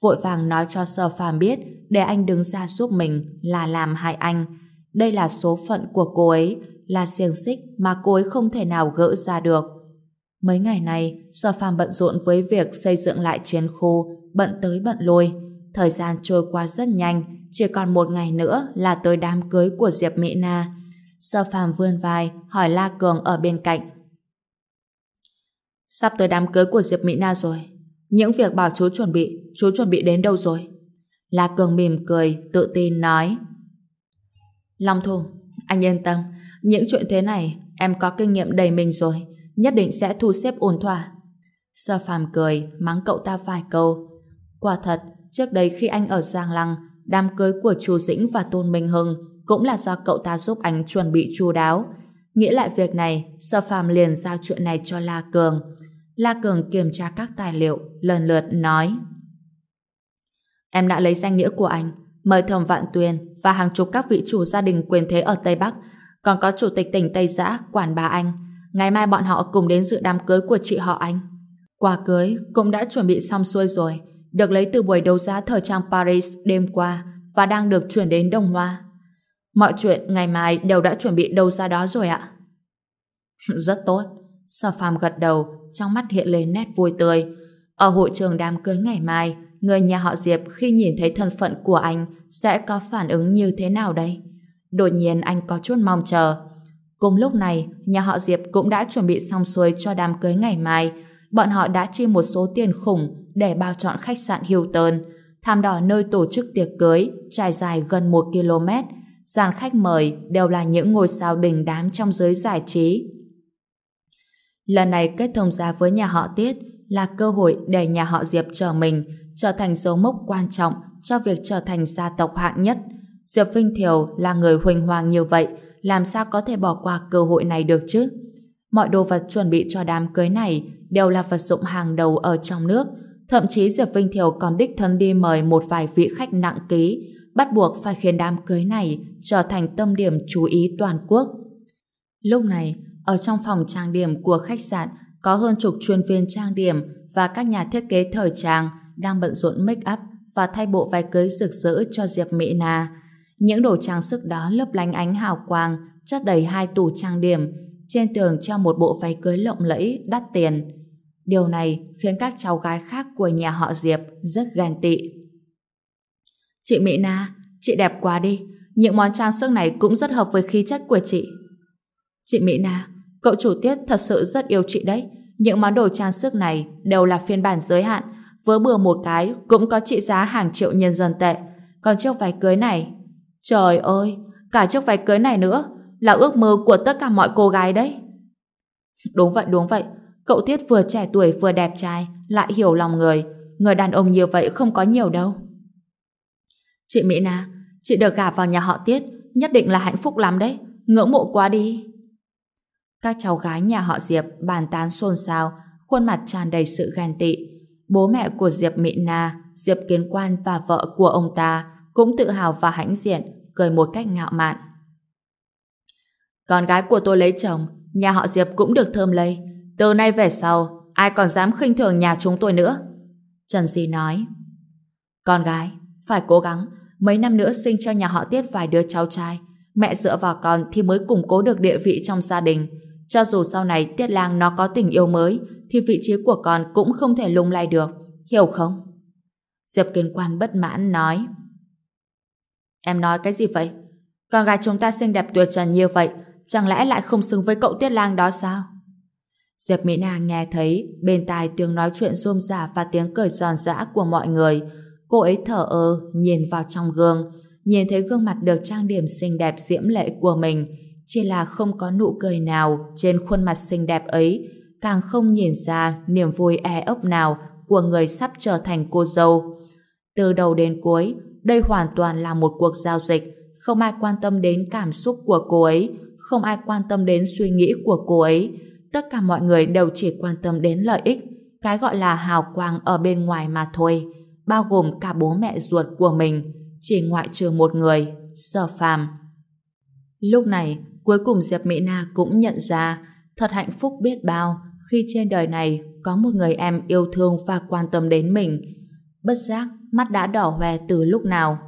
Vội vàng nói cho Sở Phàm biết để anh đứng ra giúp mình là làm hại anh. Đây là số phận của cô ấy, là xiềng xích mà cô ấy không thể nào gỡ ra được. Mấy ngày này, Sở Phàm bận rộn với việc xây dựng lại chiến khu, bận tới bận lui. Thời gian trôi qua rất nhanh, chỉ còn một ngày nữa là tới đám cưới của Diệp Mỹ Na. Sở Phàm vươn vai, hỏi La Cường ở bên cạnh. Sắp tới đám cưới của Diệp Mỹ Na rồi. Những việc bảo chú chuẩn bị, chú chuẩn bị đến đâu rồi? La Cường mỉm cười, tự tin nói. Long Thùng, anh yên tâm, những chuyện thế này em có kinh nghiệm đầy mình rồi, nhất định sẽ thu xếp ổn thỏa. Sơ phàm cười, mắng cậu ta vài câu. Quả thật, trước đây khi anh ở Giang Lăng, đám cưới của chú Dĩnh và Tôn Minh Hưng cũng là do cậu ta giúp anh chuẩn bị chu đáo. Nghĩ lại việc này, Sơ phàm liền giao chuyện này cho La Cường. La Cường kiểm tra các tài liệu, lần lượt nói. Em đã lấy danh nghĩa của anh, mời Thẩm Vạn Tuyền và hàng chục các vị chủ gia đình quyền thế ở Tây Bắc, còn có chủ tịch tỉnh Tây Giã, quản bà anh. Ngày mai bọn họ cùng đến dự đám cưới của chị họ anh. Quà cưới cũng đã chuẩn bị xong xuôi rồi, được lấy từ buổi đấu giá thời trang Paris đêm qua và đang được chuyển đến Đông Hoa. Mọi chuyện ngày mai đều đã chuẩn bị đâu ra đó rồi ạ. Rất tốt. Sở phàm gật đầu, trong mắt hiện lên nét vui tươi. Ở hội trường đám cưới ngày mai, người nhà họ Diệp khi nhìn thấy thân phận của anh sẽ có phản ứng như thế nào đây? Đột nhiên anh có chút mong chờ. Cùng lúc này, nhà họ Diệp cũng đã chuẩn bị xong xuôi cho đám cưới ngày mai. Bọn họ đã chi một số tiền khủng để bao chọn khách sạn Hilton, tham đỏ nơi tổ chức tiệc cưới trải dài gần 1 km. Dàn khách mời đều là những ngôi sao đình đám trong giới giải trí. Lần này kết thông gia với nhà họ Tiết là cơ hội để nhà họ Diệp trở mình trở thành dấu mốc quan trọng cho việc trở thành gia tộc hạng nhất. Diệp Vinh Thiều là người huỳnh hoàng như vậy, làm sao có thể bỏ qua cơ hội này được chứ? Mọi đồ vật chuẩn bị cho đám cưới này đều là vật dụng hàng đầu ở trong nước. Thậm chí Diệp Vinh Thiều còn đích thân đi mời một vài vị khách nặng ký, bắt buộc phải khiến đám cưới này trở thành tâm điểm chú ý toàn quốc. Lúc này, ở trong phòng trang điểm của khách sạn có hơn chục chuyên viên trang điểm và các nhà thiết kế thời trang đang bận rộn make up và thay bộ váy cưới rực rỡ cho Diệp Mỹ Na. Những đồ trang sức đó lấp lánh ánh hào quang, chất đầy hai tủ trang điểm, trên tường treo một bộ váy cưới lộng lẫy, đắt tiền. Điều này khiến các cháu gái khác của nhà họ Diệp rất ghen tị. Chị Mỹ Na, chị đẹp quá đi, những món trang sức này cũng rất hợp với khí chất của chị. Chị Mỹ Na, cậu chủ tiết thật sự rất yêu chị đấy. Những món đồ trang sức này đều là phiên bản giới hạn, vớ bừa một cái cũng có trị giá hàng triệu nhân dân tệ. Còn chiếc váy cưới này, trời ơi, cả chiếc váy cưới này nữa là ước mơ của tất cả mọi cô gái đấy. Đúng vậy, đúng vậy. Cậu Tiết vừa trẻ tuổi vừa đẹp trai, lại hiểu lòng người. Người đàn ông như vậy không có nhiều đâu. Chị Mỹ Na, chị được gả vào nhà họ Tiết, nhất định là hạnh phúc lắm đấy. Ngưỡng mộ quá đi. Các cháu gái nhà họ Diệp bàn tán xôn xao, khuôn mặt tràn đầy sự ghen tị. Bố mẹ của Diệp Mị Na, Diệp Kiến Quan và vợ của ông ta cũng tự hào và hãnh diện, cười một cách ngạo mạn. Con gái của tôi lấy chồng, nhà họ Diệp cũng được thơm lây. Từ nay về sau, ai còn dám khinh thường nhà chúng tôi nữa? Trần Di nói. Con gái, phải cố gắng, mấy năm nữa sinh cho nhà họ Tiết vài đứa cháu trai. Mẹ dựa vào con thì mới củng cố được địa vị trong gia đình. Cho dù sau này Tiết Lang nó có tình yêu mới, thì vị trí của con cũng không thể lung lay được. Hiểu không? Diệp Kiến Quan bất mãn nói. Em nói cái gì vậy? Con gái chúng ta xinh đẹp tuyệt trần như vậy, chẳng lẽ lại không xứng với cậu Tiết Lang đó sao? Diệp Mỹ Na nghe thấy bên tai tiếng nói chuyện rôm rả và tiếng cười giòn giã của mọi người. Cô ấy thở ơ, nhìn vào trong gương, nhìn thấy gương mặt được trang điểm xinh đẹp diễm lệ của mình, chỉ là không có nụ cười nào trên khuôn mặt xinh đẹp ấy, càng không nhìn ra niềm vui e ấp nào của người sắp trở thành cô dâu. Từ đầu đến cuối, đây hoàn toàn là một cuộc giao dịch, không ai quan tâm đến cảm xúc của cô ấy, không ai quan tâm đến suy nghĩ của cô ấy. Tất cả mọi người đều chỉ quan tâm đến lợi ích, cái gọi là hào quang ở bên ngoài mà thôi, bao gồm cả bố mẹ ruột của mình, chỉ ngoại trừ một người, Sở Phàm. Lúc này, cuối cùng Diệp Mỹ Na cũng nhận ra thật hạnh phúc biết bao khi trên đời này có một người em yêu thương và quan tâm đến mình. Bất giác, mắt đã đỏ hoe từ lúc nào.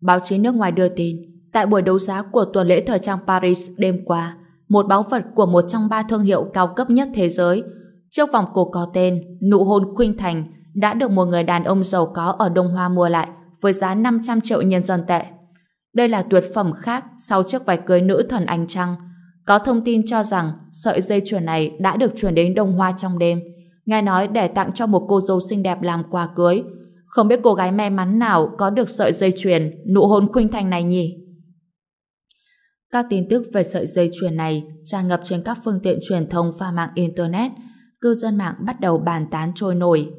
Báo chí nước ngoài đưa tin, tại buổi đấu giá của tuần lễ thời trang Paris đêm qua, một báu vật của một trong ba thương hiệu cao cấp nhất thế giới, chiếc vòng cổ có tên Nụ hôn khuynh thành đã được một người đàn ông giàu có ở Đông Hoa mua lại với giá 500 triệu nhân dân tệ. Đây là tuyệt phẩm khác sau chiếc váy cưới nữ thần ánh trăng. Có thông tin cho rằng sợi dây chuyền này đã được chuyển đến Đông Hoa trong đêm. Nghe nói để tặng cho một cô dâu xinh đẹp làm quà cưới. Không biết cô gái may mắn nào có được sợi dây chuyền nụ hôn khuynh thành này nhỉ? Các tin tức về sợi dây chuyền này tràn ngập trên các phương tiện truyền thông và mạng Internet. Cư dân mạng bắt đầu bàn tán trôi nổi.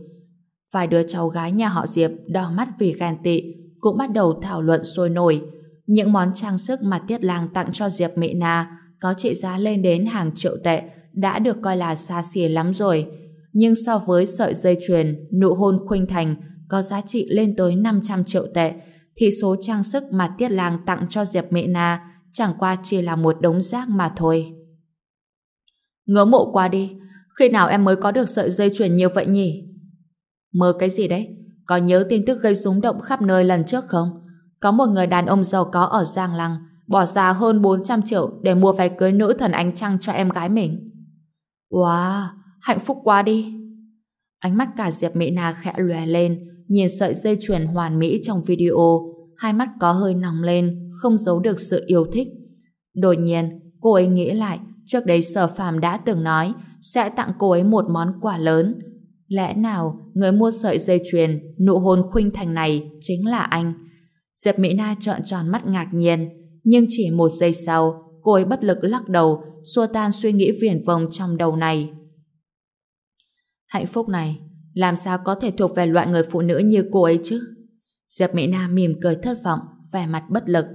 Vài đứa cháu gái nhà họ Diệp đỏ mắt vì ghen tị cũng bắt đầu thảo luận sôi nổi. Những món trang sức mà Tiết Lang tặng cho Diệp Mỹ Na có trị giá lên đến hàng triệu tệ đã được coi là xa xỉ lắm rồi. Nhưng so với sợi dây chuyền nụ hôn khuynh thành có giá trị lên tới 500 triệu tệ thì số trang sức mà Tiết Lang tặng cho Diệp Mỹ Na chẳng qua chỉ là một đống rác mà thôi. Ngớ mộ qua đi, khi nào em mới có được sợi dây chuyền nhiều vậy nhỉ? Mơ cái gì đấy? Có nhớ tin tức gây rúng động khắp nơi lần trước không? Có một người đàn ông giàu có ở Giang Lăng bỏ ra hơn 400 triệu để mua váy cưới nữ thần ánh trăng cho em gái mình. Wow, hạnh phúc quá đi. Ánh mắt cả Diệp Mỹ Na khẽ lòe lên, nhìn sợi dây chuyền hoàn mỹ trong video, hai mắt có hơi nóng lên, không giấu được sự yêu thích. Đột nhiên, cô ấy nghĩ lại, trước đây Sở Phàm đã từng nói sẽ tặng cô ấy một món quà lớn. Lẽ nào người mua sợi dây chuyền nụ hôn khuynh thành này chính là anh? Diệp Mỹ Na trợn tròn mắt ngạc nhiên, nhưng chỉ một giây sau, cô ấy bất lực lắc đầu, xua tan suy nghĩ viển vông trong đầu này. Hạnh phúc này, làm sao có thể thuộc về loại người phụ nữ như cô ấy chứ? Diệp Mỹ Na mỉm cười thất vọng, vẻ mặt bất lực.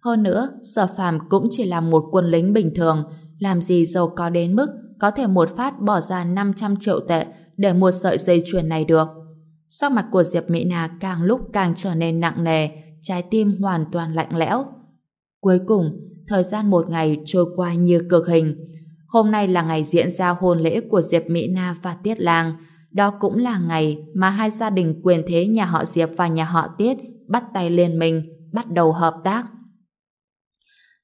Hơn nữa, Sở Phàm cũng chỉ là một quân lính bình thường, làm gì giàu có đến mức có thể một phát bỏ ra 500 triệu tệ để mua sợi dây chuyền này được. Sắc mặt của Diệp Mỹ Na càng lúc càng trở nên nặng nề, trái tim hoàn toàn lạnh lẽo. Cuối cùng, thời gian một ngày trôi qua như cực hình. Hôm nay là ngày diễn ra hôn lễ của Diệp Mỹ Na và Tiết Lang. Đó cũng là ngày mà hai gia đình quyền thế nhà họ Diệp và nhà họ Tiết bắt tay liên minh, bắt đầu hợp tác.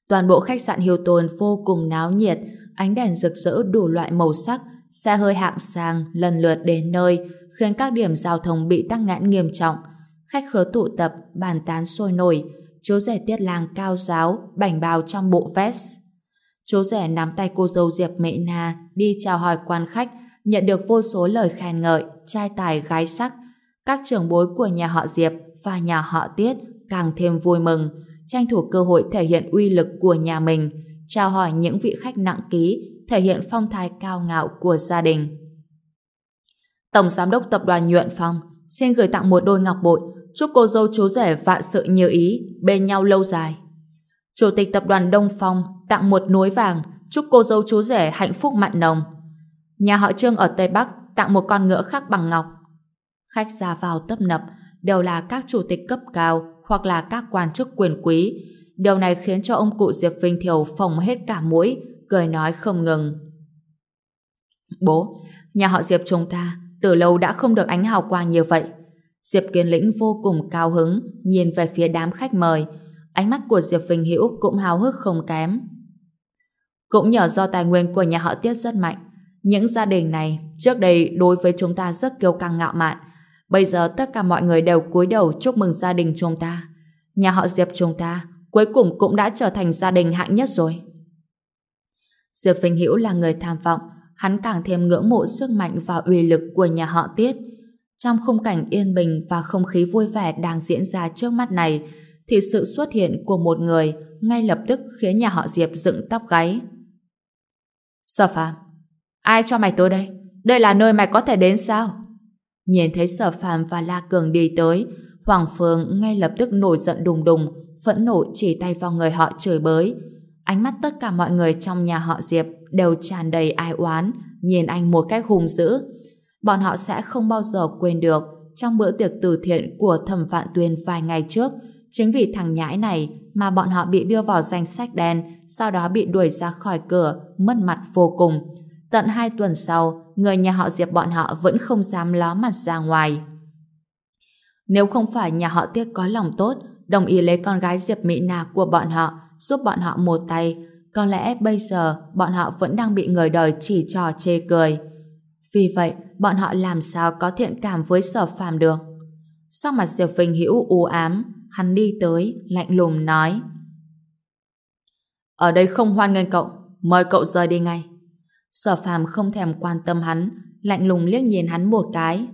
Toàn bộ khách sạn Hilton vô cùng náo nhiệt, ánh đèn rực rỡ đủ loại màu sắc, xe hơi hạng sang lần lượt đến nơi, khiến các điểm giao thông bị tắc nghẽn nghiêm trọng. Khách khứa tụ tập, bàn tán sôi nổi, chú rể tiết lang cao giáo, bảnh bào trong bộ vest. Chú rể nắm tay cô dâu Diệp Mệ Na đi chào hỏi quan khách, nhận được vô số lời khen ngợi, trai tài gái sắc. Các trưởng bối của nhà họ Diệp và nhà họ Tiết càng thêm vui mừng, tranh thủ cơ hội thể hiện uy lực của nhà mình, chào hỏi những vị khách nặng ký, thể hiện phong thái cao ngạo của gia đình. Tổng Giám đốc Tập đoàn Nhuận Phong xin gửi tặng một đôi ngọc bội chúc cô dâu chú rể vạn sự như ý, bên nhau lâu dài. Chủ tịch Tập đoàn Đông Phong tặng một núi vàng chúc cô dâu chú rể hạnh phúc mặn nồng. Nhà họ Trương ở Tây Bắc tặng một con ngựa khác bằng ngọc. Khách ra vào tấp nập đều là các chủ tịch cấp cao hoặc là các quan chức quyền quý. Điều này khiến cho ông cụ Diệp Vinh Thiều phồng hết cả mũi, cười nói không ngừng. Bố, nhà họ Diệp chúng ta từ lâu đã không được ánh hào quang như vậy. Diệp Kiên Lĩnh vô cùng cao hứng, nhìn về phía đám khách mời. Ánh mắt của Diệp Vinh Hữu cũng hào hức không kém. Cũng nhờ do tài nguyên của nhà họ Tiết rất mạnh, những gia đình này trước đây đối với chúng ta rất kiêu căng ngạo mạn. Bây giờ tất cả mọi người đều cúi đầu chúc mừng gia đình chúng ta. Nhà họ Diệp chúng ta cuối cùng cũng đã trở thành gia đình hạng nhất rồi. Diệp Vinh Hữu là người tham vọng, hắn càng thêm ngưỡng mộ sức mạnh và uy lực của nhà họ Tiết. Trong khung cảnh yên bình và không khí vui vẻ đang diễn ra trước mắt này, thì sự xuất hiện của một người ngay lập tức khiến nhà họ Diệp dựng tóc gáy. Sở Phạm, ai cho mày tới đây? Đây là nơi mày có thể đến sao? Nhìn thấy Sở Phạm và La Cường đi tới, Hoàng Phương ngay lập tức nổi giận đùng đùng, phẫn nộ chỉ tay vào người họ chửi bới. Ánh mắt tất cả mọi người trong nhà họ Diệp đều tràn đầy ai oán, nhìn anh một cách hung dữ. Bọn họ sẽ không bao giờ quên được trong bữa tiệc từ thiện của thẩm vạn tuyên vài ngày trước, chính vì thằng nhãi này mà bọn họ bị đưa vào danh sách đen, sau đó bị đuổi ra khỏi cửa, mất mặt vô cùng. Tận hai tuần sau, người nhà họ Diệp bọn họ vẫn không dám ló mặt ra ngoài. Nếu không phải nhà họ Tiếc có lòng tốt, đồng ý lấy con gái Diệp Mỹ Na của bọn họ, giúp bọn họ một tay, có lẽ bây giờ bọn họ vẫn đang bị người đời chỉ trò chê cười. Vì vậy, bọn họ làm sao có thiện cảm với sở phàm được. Sau mặt Diệp Vinh Hữu u ám, hắn đi tới, lạnh lùng nói. Ở đây không hoan nghênh cậu, mời cậu rời đi ngay. Sở phàm không thèm quan tâm hắn, lạnh lùng liếc nhìn hắn một cái.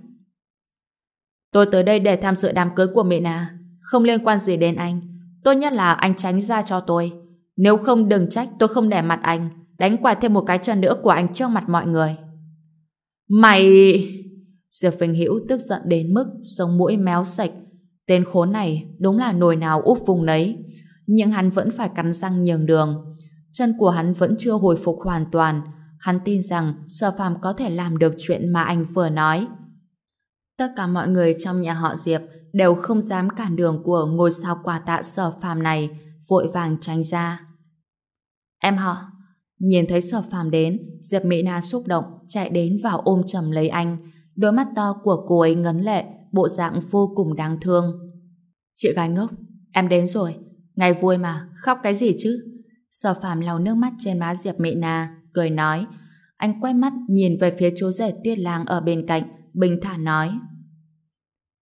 Tôi tới đây để tham dự đám cưới của mẹ nà, không liên quan gì đến anh. Tốt nhất là anh tránh ra cho tôi. Nếu không đừng trách tôi không để mặt anh, đánh quạt thêm một cái chân nữa của anh trước mặt mọi người. Mày... Diệp Vinh Hữu tức giận đến mức sống mũi méo sạch. Tên khốn này đúng là nồi nào úp vùng nấy. Nhưng hắn vẫn phải cắn răng nhường đường. Chân của hắn vẫn chưa hồi phục hoàn toàn. Hắn tin rằng Sở Phàm có thể làm được chuyện mà anh vừa nói. Tất cả mọi người trong nhà họ Diệp đều không dám cản đường của ngôi sao quà tạ Sở Phàm này, vội vàng tránh ra. Em họ, nhìn thấy Sở Phàm đến, Diệp Mỹ Na xúc động chạy đến vào ôm chầm lấy anh, đôi mắt to của cô ấy ngấn lệ, bộ dạng vô cùng đáng thương. Chị gái ngốc, em đến rồi, ngày vui mà, khóc cái gì chứ? Sở Phàm lau nước mắt trên má Diệp Mỹ Na, cười nói. Anh quay mắt nhìn về phía chú rể Tiết Lang ở bên cạnh, bình thản nói.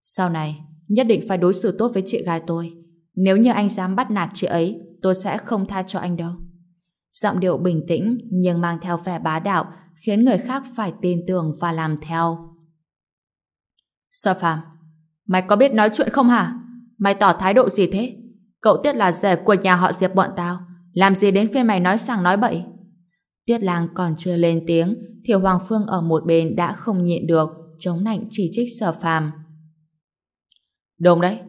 Sau này, nhất định phải đối xử tốt với chị gái tôi. Nếu như anh dám bắt nạt chị ấy, tôi sẽ không tha cho anh đâu. Giọng điệu bình tĩnh nhưng mang theo vẻ bá đạo khiến người khác phải tin tưởng và làm theo. Sở phàm, mày có biết nói chuyện không hả? Mày tỏ thái độ gì thế? Cậu Tiết là rể của nhà họ Diệp bọn tao. Làm gì đến phiên mày nói sang nói bậy? Tiết lang còn chưa lên tiếng thì Hoàng Phương ở một bên đã không nhịn được chống nạnh chỉ trích sở phàm. Đúng đấy,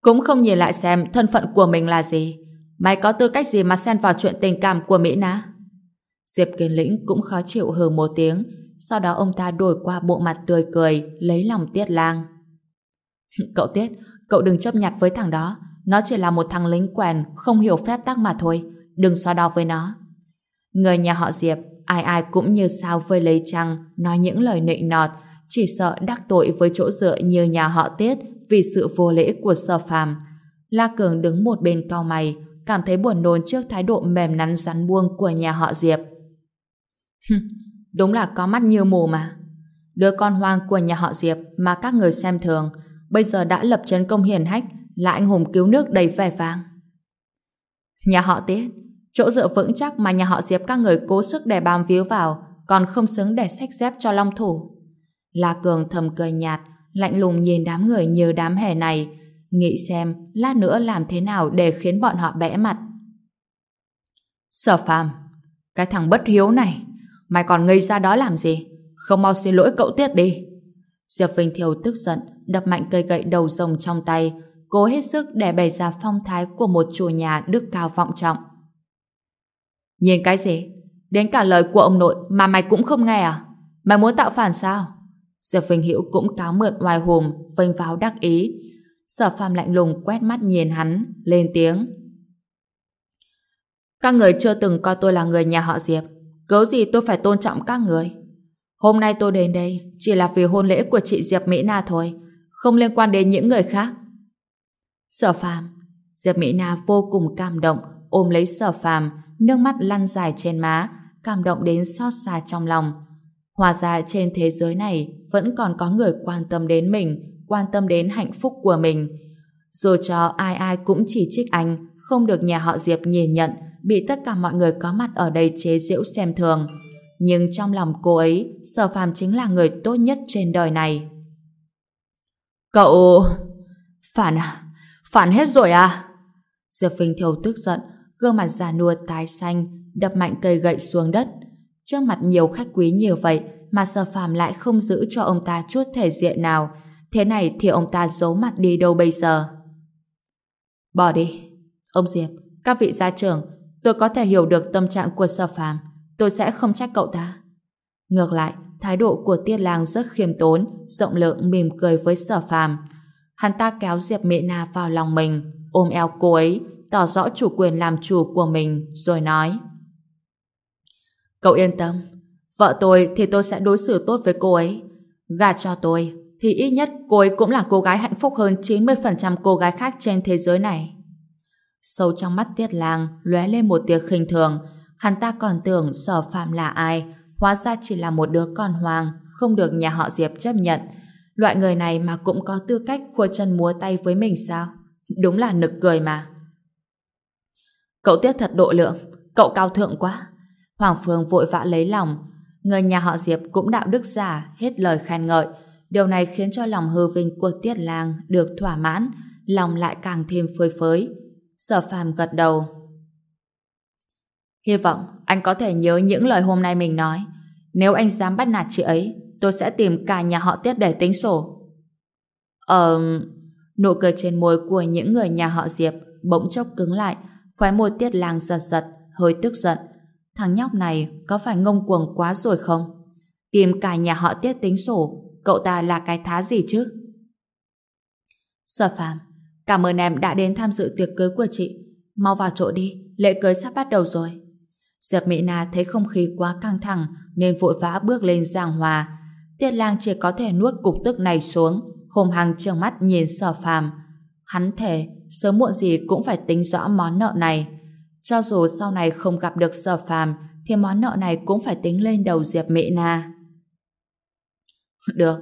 cũng không nhìn lại xem thân phận của mình là gì. Mày có tư cách gì mà xen vào chuyện tình cảm của Mỹ Na? Diệp Kiên Lĩnh cũng khó chịu hừ một tiếng, sau đó ông ta đổi qua bộ mặt tươi cười, lấy lòng Tiết Lang. cậu Tiết, cậu đừng chấp nhặt với thằng đó, nó chỉ là một thằng lính quèn, không hiểu phép tắc mà thôi, đừng so đo với nó. Người nhà họ Diệp, ai ai cũng như sao với lấy trăng, nói những lời nịnh nọt, chỉ sợ đắc tội với chỗ dựa như nhà họ Tiết vì sự vô lễ của sở phàm. La Cường đứng một bên cao mày, cảm thấy buồn nôn trước thái độ mềm nắn rắn buông của nhà họ Diệp. Đúng là có mắt như mù mà. Đứa con hoang của nhà họ Diệp mà các người xem thường, bây giờ đã lập chiến công hiển hách, là anh hùng cứu nước đầy vẻ vang. Nhà họ Tiết, chỗ dựa vững chắc mà nhà họ Diệp các người cố sức để bám víu vào, còn không xứng để sách dép cho long thủ. La Cường thầm cười nhạt, lạnh lùng nhìn đám người như đám hề này, nghĩ xem lát nữa làm thế nào để khiến bọn họ bẽ mặt. Sở phàm, cái thằng bất hiếu này, mày còn ngây ra đó làm gì? Không mau xin lỗi cậu Tiết đi. Diệp Vinh Thiều tức giận, đập mạnh cây gậy đầu rồng trong tay, cố hết sức để bày ra phong thái của một chủ nhà đức cao vọng trọng. Nhìn cái gì? Đến cả lời của ông nội mà mày cũng không nghe à? Mày muốn tạo phản sao? Diệp Vinh Hữu cũng cáo mượn oai hùm, vênh váo đắc ý. Sở phàm lạnh lùng quét mắt nhìn hắn, lên tiếng. Các người chưa từng coi tôi là người nhà họ Diệp. Cớ gì tôi phải tôn trọng các người? Hôm nay tôi đến đây chỉ là vì hôn lễ của chị Diệp Mỹ Na thôi, không liên quan đến những người khác. Sở phàm, Diệp Mỹ Na vô cùng cảm động, ôm lấy sở phàm, nước mắt lăn dài trên má, cảm động đến xót xa trong lòng. Hòa ra trên thế giới này vẫn còn có người quan tâm đến mình, quan tâm đến hạnh phúc của mình. Dù cho ai ai cũng chỉ trích anh, không được nhà họ Diệp nhìn nhận, bị tất cả mọi người có mặt ở đây chế giễu xem thường. Nhưng trong lòng cô ấy, Sở Phàm chính là người tốt nhất trên đời này. Cậu... Phản à? Phản hết rồi à? Diệp Vinh Thiều tức giận, gương mặt già nua tái xanh, đập mạnh cây gậy xuống đất. Trước mặt nhiều khách quý như vậy mà Sở Phàm lại không giữ cho ông ta chút thể diện nào. Thế này thì ông ta giấu mặt đi đâu bây giờ? Bỏ đi. Ông Diệp, các vị gia trưởng, tôi có thể hiểu được tâm trạng của Sở Phàm, tôi sẽ không trách cậu ta. Ngược lại, thái độ của Tiết Lang rất khiêm tốn, rộng lượng mỉm cười với Sở Phàm. Hắn ta kéo Diệp Mệ Na vào lòng mình, ôm eo cô ấy, tỏ rõ chủ quyền làm chủ của mình, rồi nói Cậu yên tâm, vợ tôi thì tôi sẽ đối xử tốt với cô ấy. Gà cho tôi, thì ít nhất cô ấy cũng là cô gái hạnh phúc hơn 90% cô gái khác trên thế giới này. Sâu trong mắt Tiết Lang lóe lên một tia khinh thường, hắn ta còn tưởng Sở Phạm là ai, hóa ra chỉ là một đứa con hoang, không được nhà họ Diệp chấp nhận. Loại người này mà cũng có tư cách khua chân múa tay với mình sao? Đúng là nực cười mà. Cậu Tiết thật độ lượng, cậu cao thượng quá. Hoàng Phương vội vã lấy lòng. Người nhà họ Diệp cũng đạo đức giả, hết lời khen ngợi. Điều này khiến cho lòng hư vinh của Tiết Lang được thỏa mãn, lòng lại càng thêm phơi phới. Sở phàm gật đầu. Hy vọng anh có thể nhớ những lời hôm nay mình nói. Nếu anh dám bắt nạt chị ấy, tôi sẽ tìm cả nhà họ Tiết để tính sổ. Ờ... Nụ cười trên môi của những người nhà họ Diệp bỗng chốc cứng lại, khóe môi Tiết Lang giật giật, hơi tức giận. Thằng nhóc này có phải ngông cuồng quá rồi không? Tìm cả nhà họ Tiết tính sổ, cậu ta là cái thá gì chứ? Sở phàm, cảm ơn em đã đến tham dự tiệc cưới của chị. Mau vào chỗ đi, lễ cưới sắp bắt đầu rồi. Diệp Mỹ Na thấy không khí quá căng thẳng nên vội vã bước lên giảng hòa. Tiết lang chỉ có thể nuốt cục tức này xuống, hùng hăng trợn mắt nhìn sở phàm. Hắn thề sớm muộn gì cũng phải tính rõ món nợ này. Cho dù sau này không gặp được sở phàm, thì món nợ này cũng phải tính lên đầu Diệp Mỹ Na. Được,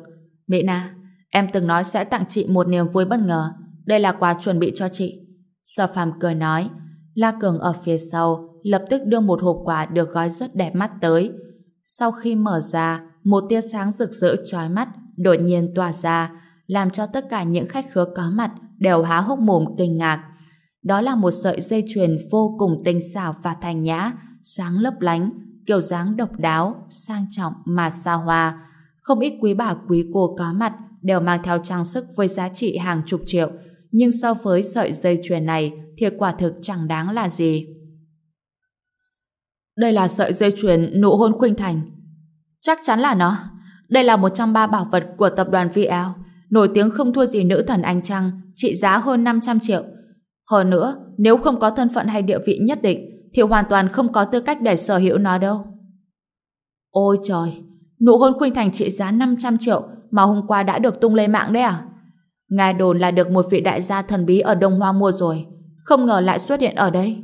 Mỹ Na, em từng nói sẽ tặng chị một niềm vui bất ngờ. Đây là quà chuẩn bị cho chị. Sở phàm cười nói, La Cường ở phía sau lập tức đưa một hộp quà được gói rất đẹp mắt tới. Sau khi mở ra, một tia sáng rực rỡ chói mắt đột nhiên tỏa ra, làm cho tất cả những khách khứa có mặt đều há hốc mồm kinh ngạc. Đó là một sợi dây chuyền vô cùng tinh xảo và thanh nhã, sáng lấp lánh, kiểu dáng độc đáo, sang trọng mà xa hoa. Không ít quý bà quý cô có mặt đều mang theo trang sức với giá trị hàng chục triệu, nhưng so với sợi dây chuyền này thì quả thực chẳng đáng là gì. Đây là sợi dây chuyền nụ hôn khuynh thành. Chắc chắn là nó. Đây là một trong ba bảo vật của tập đoàn VL, nổi tiếng không thua gì nữ thần anh trăng, trị giá hơn 500 triệu. Hơn nữa, nếu không có thân phận hay địa vị nhất định, thì hoàn toàn không có tư cách để sở hữu nó đâu. Ôi trời, nụ hôn khuynh thành trị giá 500 triệu mà hôm qua đã được tung lên mạng đấy à? Nghe đồn là được một vị đại gia thần bí ở Đông Hoa mua rồi, không ngờ lại xuất hiện ở đây.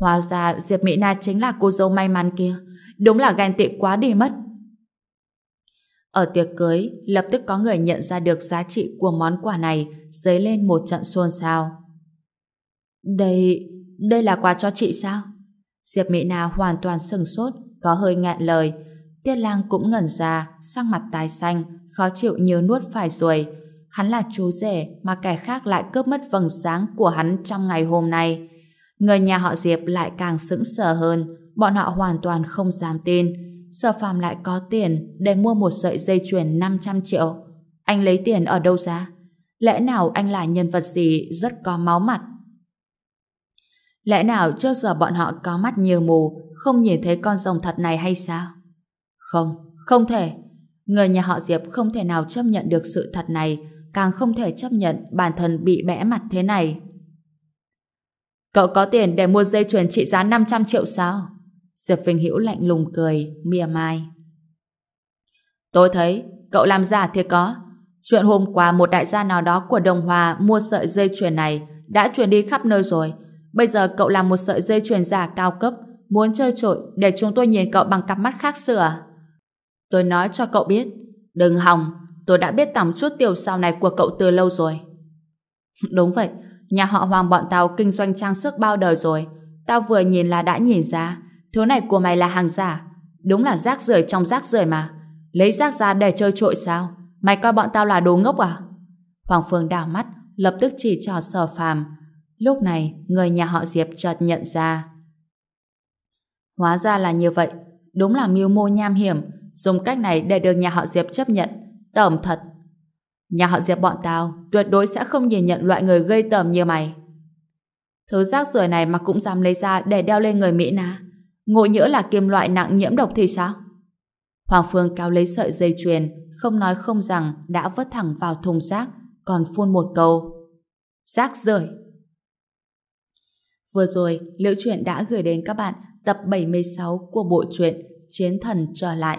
Hóa ra Diệp Mỹ Na chính là cô dâu may mắn kia, đúng là ghen tị quá đi mất. Ở tiệc cưới, lập tức có người nhận ra được giá trị của món quà này, dấy lên một trận xôn xao. Đây, đây là quà cho chị sao? Diệp Mỹ Na hoàn toàn sừng sốt, có hơi ngạn lời. Tiết lang cũng ngẩn ra, sắc mặt tái xanh, khó chịu nhớ nuốt phải ruồi. Hắn là chú rể mà kẻ khác lại cướp mất vầng sáng của hắn trong ngày hôm nay. Người nhà họ Diệp lại càng sững sờ hơn, bọn họ hoàn toàn không dám tin. Sở phàm lại có tiền để mua một sợi dây chuyền 500 triệu. Anh lấy tiền ở đâu ra? Lẽ nào anh là nhân vật gì rất có máu mặt? Lẽ nào trước giờ bọn họ có mắt nhiều mù, không nhìn thấy con rồng thật này hay sao? Không, không thể. Người nhà họ Diệp không thể nào chấp nhận được sự thật này, càng không thể chấp nhận bản thân bị bẽ mặt thế này. Cậu có tiền để mua dây chuyền trị giá 500 triệu sao? Diệp Vinh Hữu lạnh lùng cười, mỉa mai. Tôi thấy, cậu làm giả thì có. Chuyện hôm qua một đại gia nào đó của Đồng Hòa mua sợi dây chuyền này đã chuyển đi khắp nơi rồi. Bây giờ cậu làm một sợi dây chuyền giả cao cấp, muốn chơi trội để chúng tôi nhìn cậu bằng cặp mắt khác xưa à? Tôi nói cho cậu biết, đừng hòng, tôi đã biết tầm chút tiêu sau này của cậu từ lâu rồi. Đúng vậy, nhà họ Hoàng bọn tao kinh doanh trang sức bao đời rồi. Tao vừa nhìn là đã nhìn ra, thứ này của mày là hàng giả. Đúng là rác rưởi trong rác rưởi mà. Lấy rác ra để chơi trội sao? Mày coi bọn tao là đồ ngốc à? Hoàng Phương đảo mắt, lập tức chỉ cho sở phàm. Lúc này, người nhà họ Diệp chợt nhận ra. Hóa ra là như vậy. Đúng là mưu mô nham hiểm, dùng cách này để được nhà họ Diệp chấp nhận. Tởm thật. Nhà họ Diệp bọn tao tuyệt đối sẽ không nhìn nhận loại người gây tởm như mày. Thứ rác rưởi này mà cũng dám lấy ra để đeo lên người Mỹ na. Ngộ nhỡ là kim loại nặng nhiễm độc thì sao? Hoàng Phương cao lấy sợi dây chuyền, không nói không rằng đã vứt thẳng vào thùng rác, còn phun một câu. Rác rưởi. Vừa rồi, Liễu Chuyện đã gửi đến các bạn tập 76 của bộ truyện Chiến Thần Trở Lại.